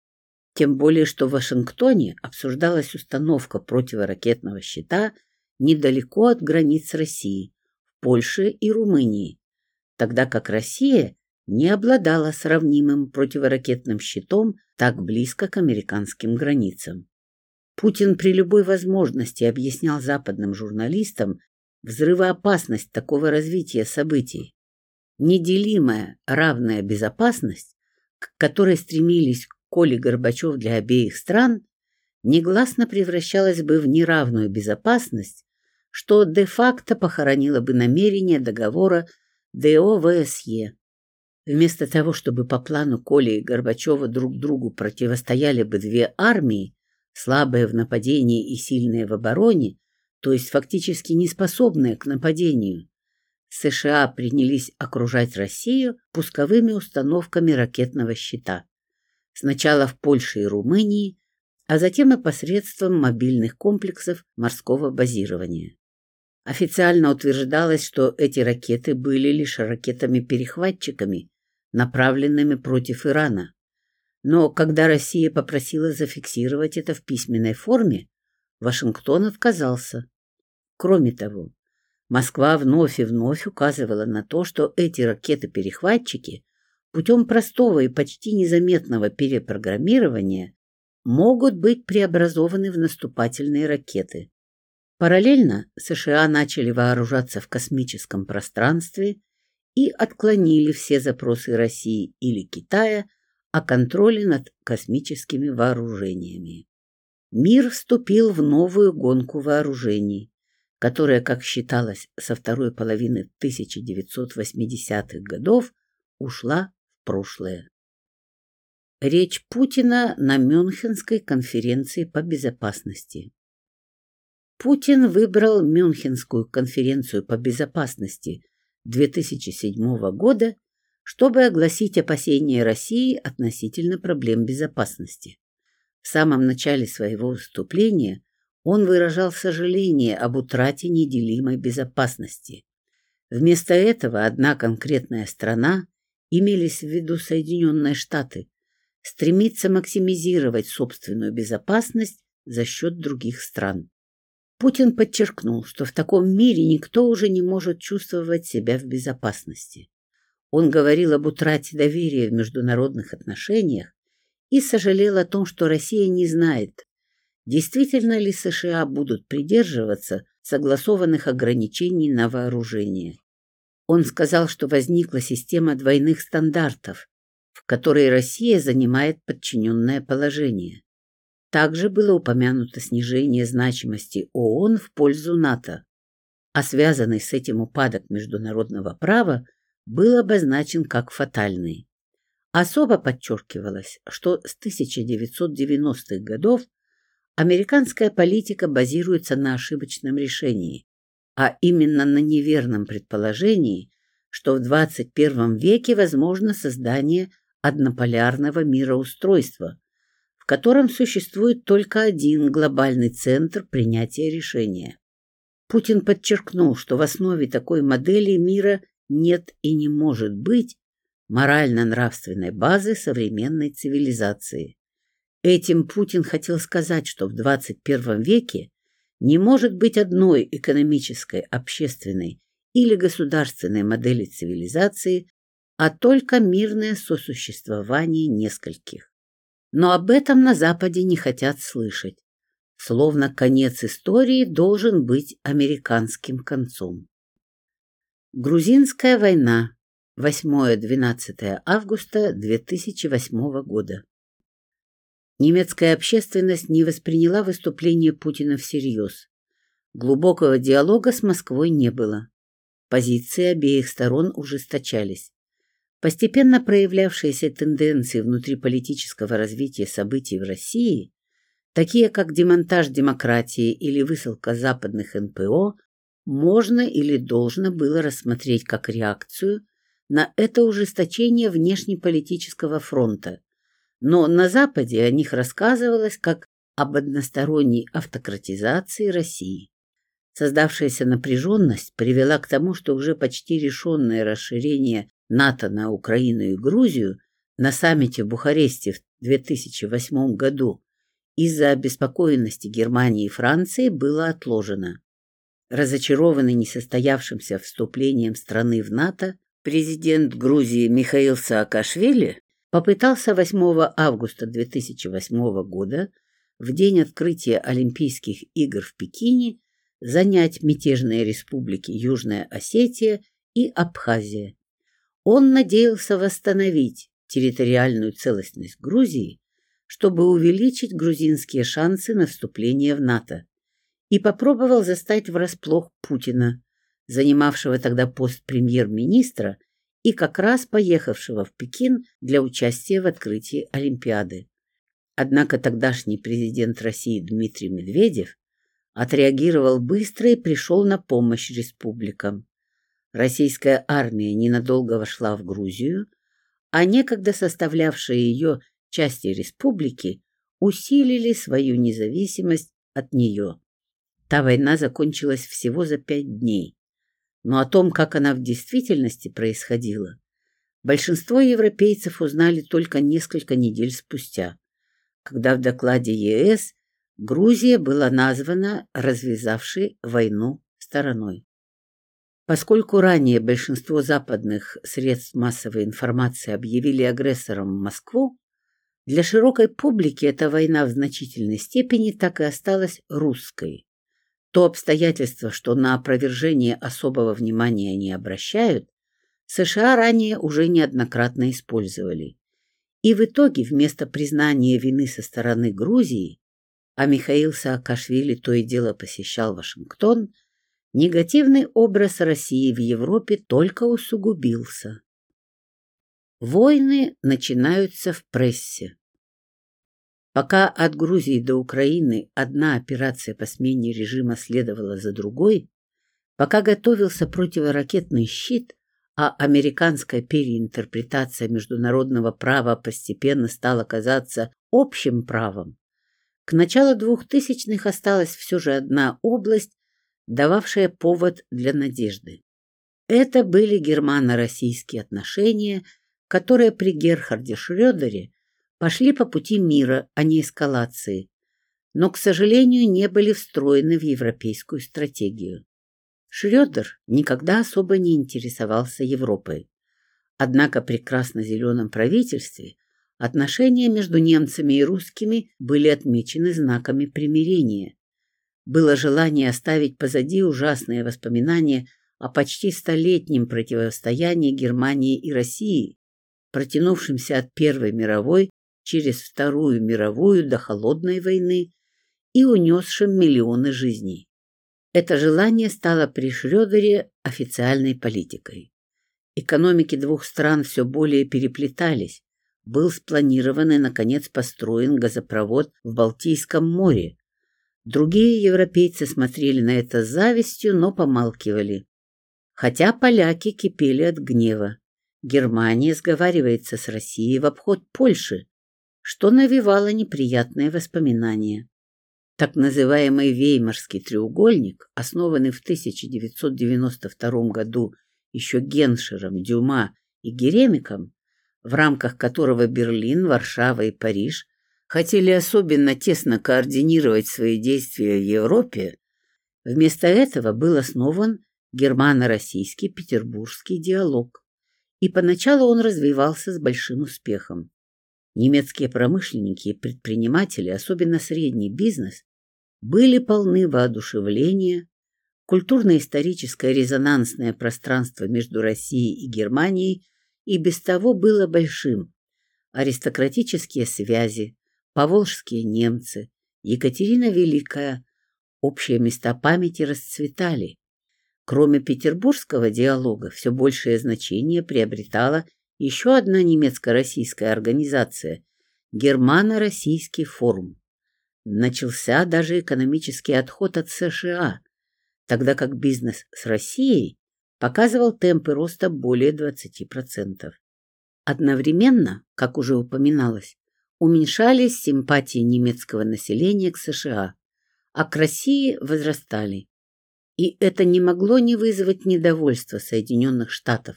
[SPEAKER 1] тем более, что в Вашингтоне обсуждалась установка противоракетного щита недалеко от границ России, в Польше и Румынии, тогда как Россия не обладала сравнимым противоракетным щитом так близко к американским границам. Путин при любой возможности объяснял западным журналистам взрывоопасность такого развития событий. Неделимая равная безопасность, к которой стремились Коли Горбачев для обеих стран негласно превращалась бы в неравную безопасность, что де-факто похоронило бы намерение договора ДОВСЕ. Вместо того, чтобы по плану Коли и Горбачева друг другу противостояли бы две армии, слабые в нападении и сильные в обороне, то есть фактически неспособные к нападению, США принялись окружать Россию пусковыми установками ракетного щита сначала в Польше и Румынии, а затем и посредством мобильных комплексов морского базирования. Официально утверждалось, что эти ракеты были лишь ракетами-перехватчиками, направленными против Ирана. Но когда Россия попросила зафиксировать это в письменной форме, Вашингтон отказался. Кроме того, Москва вновь и вновь указывала на то, что эти ракеты-перехватчики путем простого и почти незаметного перепрограммирования могут быть преобразованы в наступательные ракеты. Параллельно США начали вооружаться в космическом пространстве и отклонили все запросы России или Китая о контроле над космическими вооружениями. Мир вступил в новую гонку вооружений, которая, как считалось, со второй половины 1980-х годов ушла в прошлое. Речь Путина на Мюнхенской конференции по безопасности. Путин выбрал Мюнхенскую конференцию по безопасности 2007 года, чтобы огласить опасения России относительно проблем безопасности. В самом начале своего выступления он выражал сожаление об утрате неделимой безопасности. Вместо этого одна конкретная страна, имелись в виду Соединенные Штаты, стремится максимизировать собственную безопасность за счет других стран. Путин подчеркнул, что в таком мире никто уже не может чувствовать себя в безопасности. Он говорил об утрате доверия в международных отношениях и сожалел о том, что Россия не знает, действительно ли США будут придерживаться согласованных ограничений на вооружение. Он сказал, что возникла система двойных стандартов, в которой Россия занимает подчиненное положение. Также было упомянуто снижение значимости ООН в пользу НАТО, а связанный с этим упадок международного права был обозначен как фатальный. Особо подчеркивалось, что с 1990-х годов американская политика базируется на ошибочном решении, а именно на неверном предположении, что в 21 веке возможно создание однополярного мироустройства, котором существует только один глобальный центр принятия решения. Путин подчеркнул, что в основе такой модели мира нет и не может быть морально-нравственной базы современной цивилизации. Этим Путин хотел сказать, что в 21 веке не может быть одной экономической, общественной или государственной модели цивилизации, а только мирное сосуществование нескольких. Но об этом на Западе не хотят слышать. Словно конец истории должен быть американским концом. Грузинская война. 8-12 августа 2008 года. Немецкая общественность не восприняла выступление Путина всерьез. Глубокого диалога с Москвой не было. Позиции обеих сторон ужесточались. Постепенно проявлявшиеся тенденции внутриполитического развития событий в России, такие как демонтаж демократии или высылка западных НПО, можно или должно было рассмотреть как реакцию на это ужесточение внешнеполитического фронта. Но на Западе о них рассказывалось как об односторонней автократизации России. Создавшаяся напряженность привела к тому, что уже почти решенное расширение НАТО на Украину и Грузию на саммите в Бухаресте в 2008 году из-за обеспокоенности Германии и Франции было отложено. Разочарованный несостоявшимся вступлением страны в НАТО, президент Грузии Михаил Саакашвили попытался 8 августа 2008 года, в день открытия Олимпийских игр в Пекине, занять мятежные республики Южная Осетия и Абхазия он надеялся восстановить территориальную целостность Грузии, чтобы увеличить грузинские шансы на вступление в НАТО, и попробовал застать врасплох Путина, занимавшего тогда пост премьер-министра и как раз поехавшего в Пекин для участия в открытии Олимпиады. Однако тогдашний президент России Дмитрий Медведев отреагировал быстро и пришел на помощь республикам. Российская армия ненадолго вошла в Грузию, а некогда составлявшие ее части республики усилили свою независимость от нее. Та война закончилась всего за пять дней. Но о том, как она в действительности происходила, большинство европейцев узнали только несколько недель спустя, когда в докладе ЕС Грузия была названа развязавшей войну стороной. Поскольку ранее большинство западных средств массовой информации объявили агрессором Москву, для широкой публики эта война в значительной степени так и осталась русской. То обстоятельство, что на опровержение особого внимания не обращают, США ранее уже неоднократно использовали. И в итоге вместо признания вины со стороны Грузии, а Михаил Саакашвили то и дело посещал Вашингтон, негативный образ России в Европе только усугубился. Войны начинаются в прессе. Пока от Грузии до Украины одна операция по смене режима следовала за другой, пока готовился противоракетный щит, а американская переинтерпретация международного права постепенно стала казаться общим правом, к началу двухтысячных осталась все же одна область, дававшая повод для надежды. Это были германо-российские отношения, которые при Герхарде Шрёдере пошли по пути мира, а не эскалации, но, к сожалению, не были встроены в европейскую стратегию. Шрёдер никогда особо не интересовался Европой. Однако при красно-зеленом правительстве отношения между немцами и русскими были отмечены знаками примирения. Было желание оставить позади ужасные воспоминания о почти столетнем противостоянии Германии и России, протянувшемся от Первой мировой через Вторую мировую до Холодной войны и унесшим миллионы жизней. Это желание стало при Шрёдере официальной политикой. Экономики двух стран все более переплетались. Был спланирован и, наконец, построен газопровод в Балтийском море. Другие европейцы смотрели на это с завистью, но помалкивали. Хотя поляки кипели от гнева. Германия сговаривается с Россией в обход Польши, что навевало неприятные воспоминания. Так называемый Веймарский треугольник, основанный в 1992 году еще Геншером, Дюма и Геремиком, в рамках которого Берлин, Варшава и Париж хотели особенно тесно координировать свои действия в Европе, вместо этого был основан германо-российский петербургский диалог, и поначалу он развивался с большим успехом. Немецкие промышленники и предприниматели, особенно средний бизнес, были полны воодушевления, культурно-историческое резонансное пространство между Россией и Германией и без того было большим. Аристократические связи, поволжские немцы, Екатерина Великая, общие места памяти расцветали. Кроме петербургского диалога, все большее значение приобретала еще одна немецко-российская организация – Германо-Российский форум начался даже экономический отход от США, тогда как бизнес с Россией показывал темпы роста более 20%. Одновременно, как уже упоминалось, уменьшались симпатии немецкого населения к США, а к России возрастали. И это не могло не вызвать недовольства Соединенных Штатов.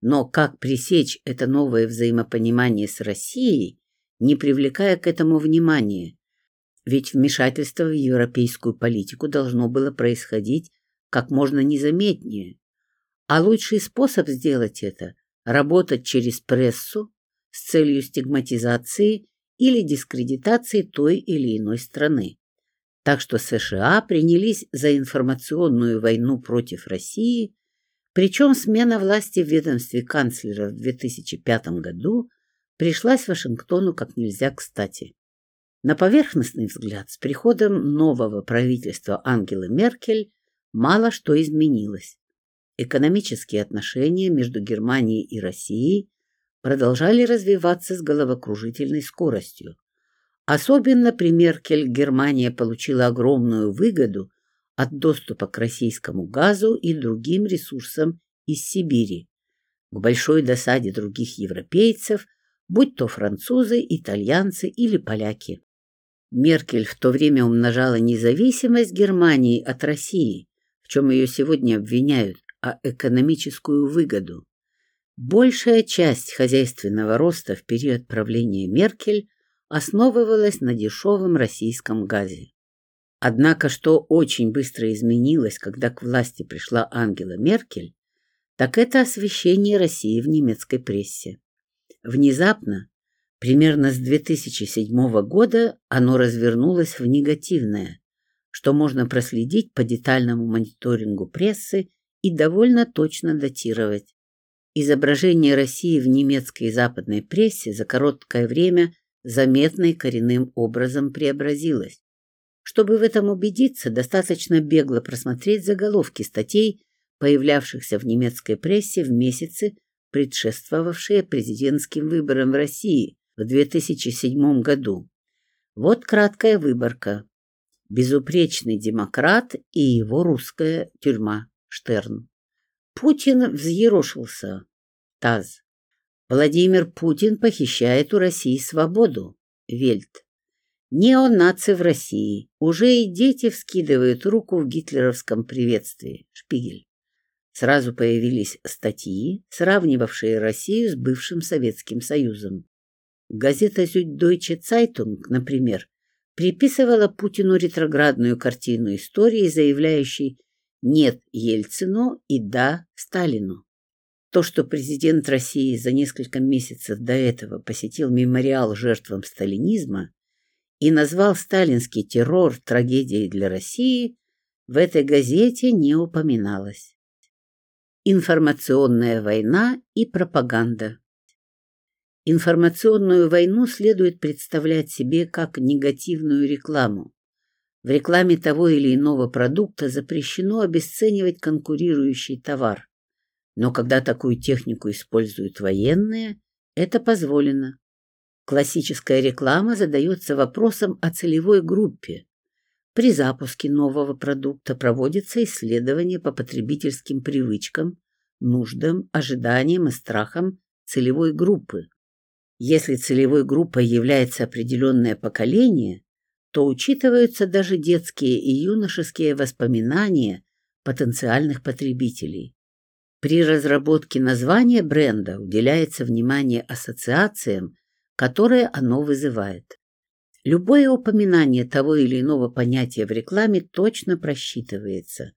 [SPEAKER 1] Но как пресечь это новое взаимопонимание с Россией, не привлекая к этому внимания, ведь вмешательство в европейскую политику должно было происходить как можно незаметнее. А лучший способ сделать это – работать через прессу с целью стигматизации или дискредитации той или иной страны. Так что США принялись за информационную войну против России, причем смена власти в ведомстве канцлера в 2005 году пришлась Вашингтону как нельзя кстати. На поверхностный взгляд, с приходом нового правительства Ангелы Меркель мало что изменилось. Экономические отношения между Германией и Россией продолжали развиваться с головокружительной скоростью. Особенно при Меркель Германия получила огромную выгоду от доступа к российскому газу и другим ресурсам из Сибири, к большой досаде других европейцев, будь то французы, итальянцы или поляки. Меркель в то время умножала независимость Германии от России, в чем ее сегодня обвиняют, а экономическую выгоду. Большая часть хозяйственного роста в период правления Меркель основывалась на дешевом российском газе. Однако, что очень быстро изменилось, когда к власти пришла Ангела Меркель, так это освещение России в немецкой прессе. Внезапно Примерно с 2007 года оно развернулось в негативное, что можно проследить по детальному мониторингу прессы и довольно точно датировать. Изображение России в немецкой и западной прессе за короткое время заметно и коренным образом преобразилось. Чтобы в этом убедиться, достаточно бегло просмотреть заголовки статей, появлявшихся в немецкой прессе в месяцы, предшествовавшие президентским выборам в России в 2007 году. Вот краткая выборка. Безупречный демократ и его русская тюрьма Штерн. Путин взъерошился. ТАЗ. Владимир Путин похищает у России свободу. Вельт. Неонации в России. Уже и дети вскидывают руку в гитлеровском приветствии. Шпигель. Сразу появились статьи, сравнивавшие Россию с бывшим Советским Союзом. Газета «Süddeutsche Zeitung», например, приписывала Путину ретроградную картину истории, заявляющей «нет Ельцину и да Сталину». То, что президент России за несколько месяцев до этого посетил мемориал жертвам сталинизма и назвал сталинский террор трагедией для России, в этой газете не упоминалось. Информационная война и пропаганда Информационную войну следует представлять себе как негативную рекламу. В рекламе того или иного продукта запрещено обесценивать конкурирующий товар. Но когда такую технику используют военные, это позволено. Классическая реклама задается вопросом о целевой группе. При запуске нового продукта проводится исследование по потребительским привычкам, нуждам, ожиданиям и страхам целевой группы. Если целевой группой является определенное поколение, то учитываются даже детские и юношеские воспоминания потенциальных потребителей. При разработке названия бренда уделяется внимание ассоциациям, которые оно вызывает. Любое упоминание того или иного понятия в рекламе точно просчитывается.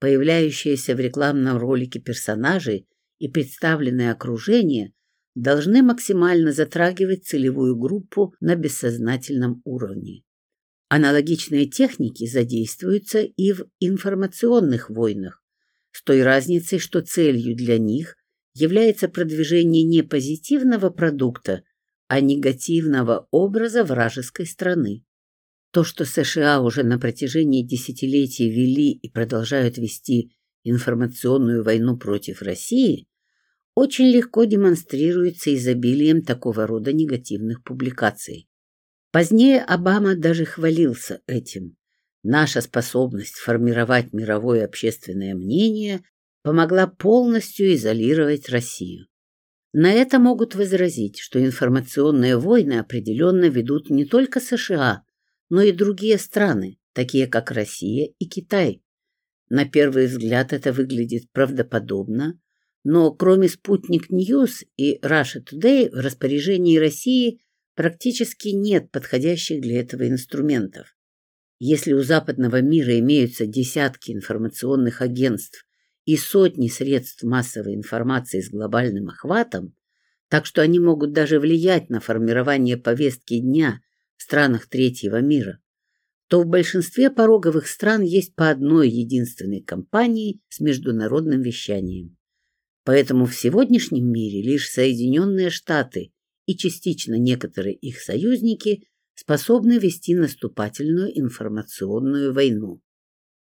[SPEAKER 1] Появляющиеся в рекламном ролике персонажи и представленное окружение должны максимально затрагивать целевую группу на бессознательном уровне. Аналогичные техники задействуются и в информационных войнах, с той разницей, что целью для них является продвижение не позитивного продукта, а негативного образа вражеской страны. То, что США уже на протяжении десятилетий вели и продолжают вести информационную войну против России, очень легко демонстрируется изобилием такого рода негативных публикаций. Позднее Обама даже хвалился этим. Наша способность формировать мировое общественное мнение помогла полностью изолировать Россию. На это могут возразить, что информационные войны определенно ведут не только США, но и другие страны, такие как Россия и Китай. На первый взгляд это выглядит правдоподобно, но кроме «Sputnik News» и «Russia Today в распоряжении России практически нет подходящих для этого инструментов. Если у западного мира имеются десятки информационных агентств и сотни средств массовой информации с глобальным охватом, так что они могут даже влиять на формирование повестки дня в странах третьего мира, то в большинстве пороговых стран есть по одной единственной компании с международным вещанием. Поэтому в сегодняшнем мире лишь Соединенные Штаты и частично некоторые их союзники способны вести наступательную информационную войну.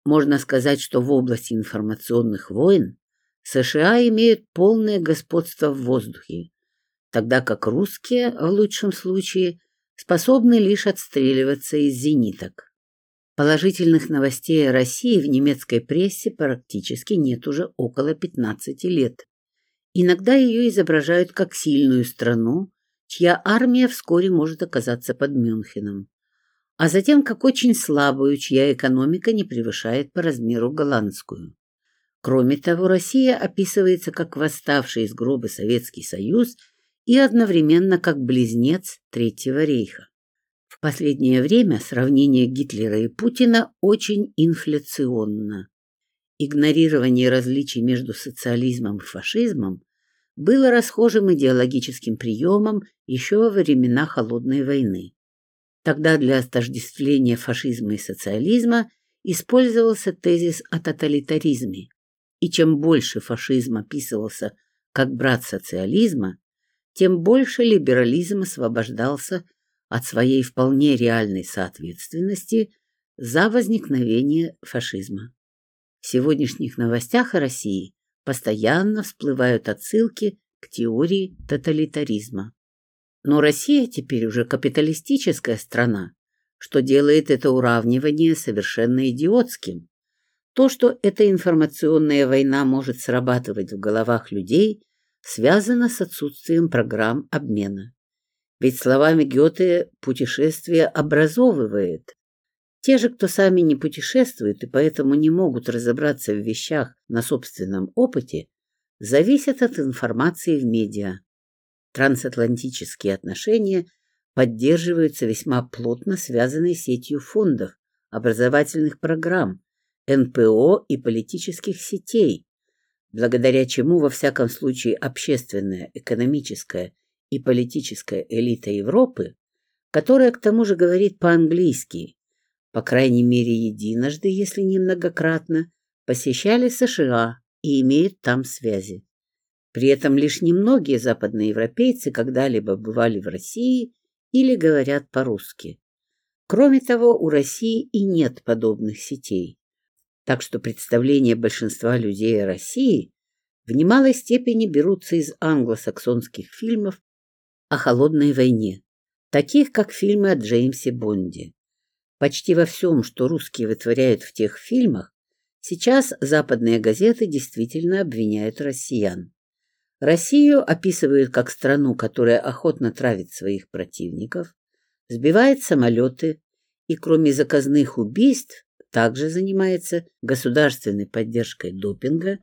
[SPEAKER 1] Можно сказать, что в области информационных войн США имеют полное господство в воздухе, тогда как русские, в лучшем случае, способны лишь отстреливаться из зениток. Положительных новостей о России в немецкой прессе практически нет уже около 15 лет. Иногда ее изображают как сильную страну, чья армия вскоре может оказаться под Мюнхеном, а затем как очень слабую, чья экономика не превышает по размеру голландскую. Кроме того, Россия описывается как восставший из гроба Советский Союз и одновременно как близнец Третьего рейха. В последнее время сравнение Гитлера и Путина очень инфляционно. Игнорирование различий между социализмом и фашизмом было расхожим идеологическим приемом еще во времена Холодной войны. Тогда для отождествления фашизма и социализма использовался тезис о тоталитаризме. И чем больше фашизм описывался как брат социализма, тем больше либерализм освобождался от своей вполне реальной соответственности за возникновение фашизма. В сегодняшних новостях о России постоянно всплывают отсылки к теории тоталитаризма. Но Россия теперь уже капиталистическая страна, что делает это уравнивание совершенно идиотским. То, что эта информационная война может срабатывать в головах людей, связано с отсутствием программ обмена. Ведь словами Гёте путешествие образовывает. Те же, кто сами не путешествуют и поэтому не могут разобраться в вещах на собственном опыте, зависят от информации в медиа. Трансатлантические отношения поддерживаются весьма плотно связанной сетью фондов, образовательных программ, НПО и политических сетей, благодаря чему, во всяком случае, общественная, экономическая и политическая элита Европы, которая к тому же говорит по-английски, по крайней мере единожды, если не многократно, посещали США и имеют там связи. При этом лишь немногие западноевропейцы когда-либо бывали в России или говорят по-русски. Кроме того, у России и нет подобных сетей. Так что представления большинства людей о России в немалой степени берутся из англосаксонских фильмов о холодной войне, таких как фильмы о Джеймсе Бонде. Почти во всем, что русские вытворяют в тех фильмах, сейчас западные газеты действительно обвиняют россиян. Россию описывают как страну, которая охотно травит своих противников, сбивает самолеты и, кроме заказных убийств, также занимается государственной поддержкой допинга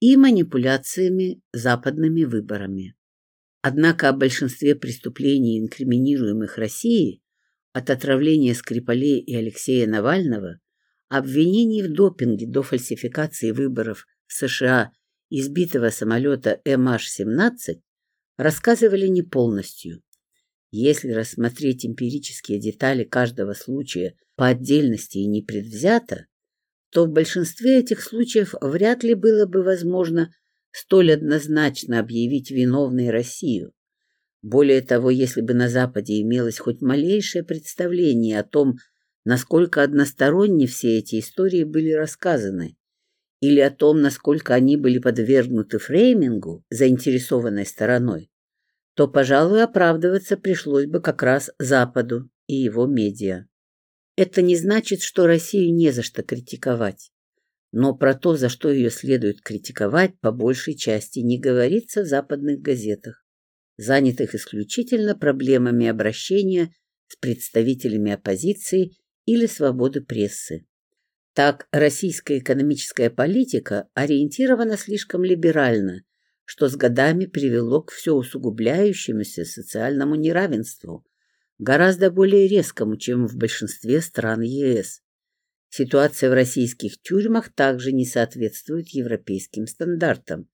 [SPEAKER 1] и манипуляциями западными выборами. Однако о большинстве преступлений, инкриминируемых Россией, от отравления Скрипалей и Алексея Навального, обвинений в допинге до фальсификации выборов в США избитого самолета MH17, рассказывали не полностью. Если рассмотреть эмпирические детали каждого случая по отдельности и непредвзято, то в большинстве этих случаев вряд ли было бы возможно столь однозначно объявить виновной Россию. Более того, если бы на Западе имелось хоть малейшее представление о том, насколько односторонне все эти истории были рассказаны, или о том, насколько они были подвергнуты фреймингу заинтересованной стороной, то, пожалуй, оправдываться пришлось бы как раз Западу и его медиа. Это не значит, что Россию не за что критиковать. Но про то, за что ее следует критиковать, по большей части не говорится в западных газетах, занятых исключительно проблемами обращения с представителями оппозиции или свободы прессы. Так, российская экономическая политика ориентирована слишком либерально, что с годами привело к все усугубляющемуся социальному неравенству, гораздо более резкому, чем в большинстве стран ЕС. Ситуация в российских тюрьмах также не соответствует европейским стандартам,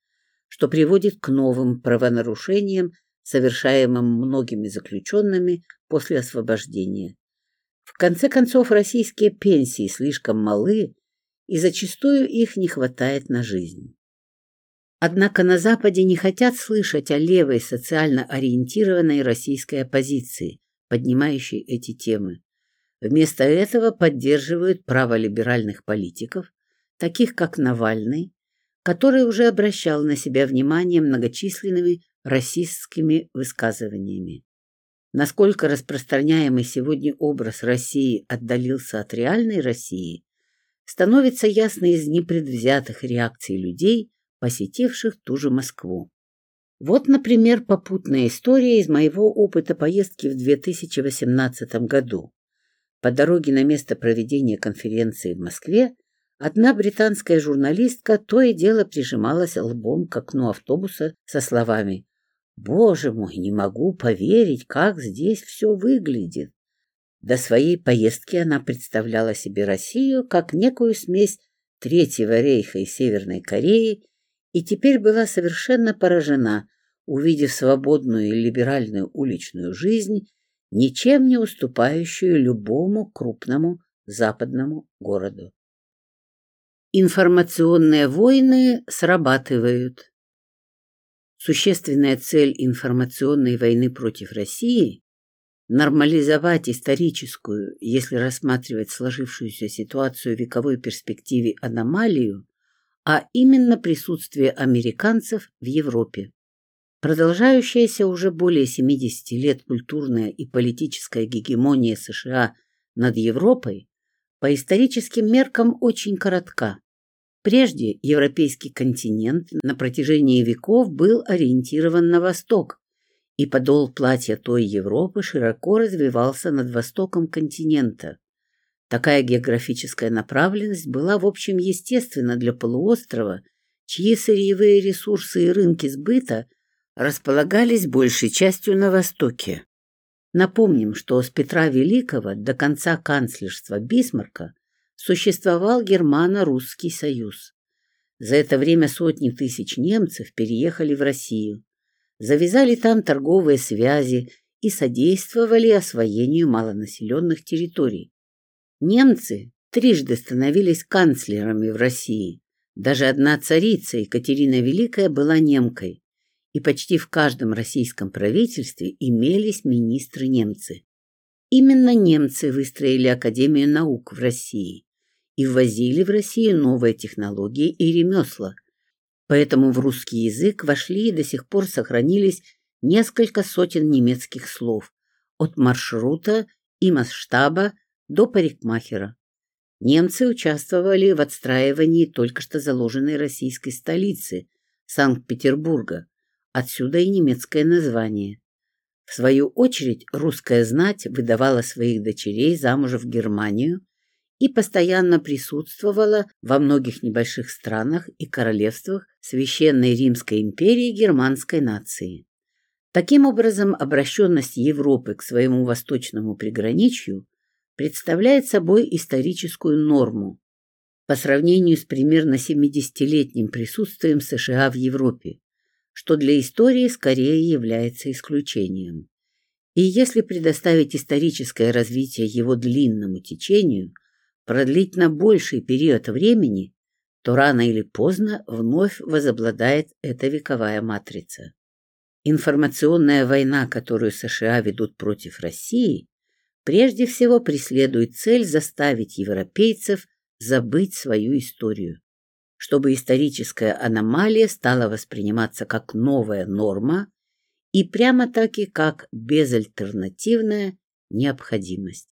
[SPEAKER 1] что приводит к новым правонарушениям, совершаемым многими заключенными после освобождения. В конце концов, российские пенсии слишком малы, и зачастую их не хватает на жизнь. Однако на Западе не хотят слышать о левой социально ориентированной российской оппозиции, поднимающей эти темы. Вместо этого поддерживают право либеральных политиков, таких как Навальный, который уже обращал на себя внимание многочисленными расистскими высказываниями. Насколько распространяемый сегодня образ России отдалился от реальной России, становится ясно из непредвзятых реакций людей, посетивших ту же Москву. Вот, например, попутная история из моего опыта поездки в 2018 году. По дороге на место проведения конференции в Москве одна британская журналистка то и дело прижималась лбом к окну автобуса со словами «Боже мой, не могу поверить, как здесь все выглядит». До своей поездки она представляла себе Россию как некую смесь Третьего рейха и Северной Кореи и теперь была совершенно поражена, увидев свободную и либеральную уличную жизнь, ничем не уступающую любому крупному западному городу. Информационные войны срабатывают. Существенная цель информационной войны против России – нормализовать историческую, если рассматривать сложившуюся ситуацию в вековой перспективе аномалию, а именно присутствие американцев в Европе. Продолжающаяся уже более 70 лет культурная и политическая гегемония США над Европой по историческим меркам очень коротка. Прежде европейский континент на протяжении веков был ориентирован на восток, и подол платья той Европы широко развивался над востоком континента. Такая географическая направленность была, в общем, естественна для полуострова, чьи сырьевые ресурсы и рынки сбыта располагались большей частью на востоке. Напомним, что с Петра Великого до конца канцлерства Бисмарка существовал Германо-Русский союз. За это время сотни тысяч немцев переехали в Россию, завязали там торговые связи и содействовали освоению малонаселенных территорий. Немцы трижды становились канцлерами в России. Даже одна царица, Екатерина Великая, была немкой, и почти в каждом российском правительстве имелись министры-немцы. Именно немцы выстроили Академию наук в России и ввозили в Россию новые технологии и ремесла. Поэтому в русский язык вошли и до сих пор сохранились несколько сотен немецких слов, от маршрута и масштаба до парикмахера. Немцы участвовали в отстраивании только что заложенной российской столицы, Санкт-Петербурга, отсюда и немецкое название. В свою очередь русская знать выдавала своих дочерей замуж в Германию и постоянно присутствовала во многих небольших странах и королевствах Священной Римской империи германской нации. Таким образом, обращенность Европы к своему восточному приграничью представляет собой историческую норму по сравнению с примерно 70-летним присутствием США в Европе, что для истории скорее является исключением. И если предоставить историческое развитие его длинному течению – продлить на больший период времени, то рано или поздно вновь возобладает эта вековая матрица. Информационная война, которую США ведут против России, прежде всего преследует цель заставить европейцев забыть свою историю, чтобы историческая аномалия стала восприниматься как новая норма и прямо-таки как безальтернативная необходимость.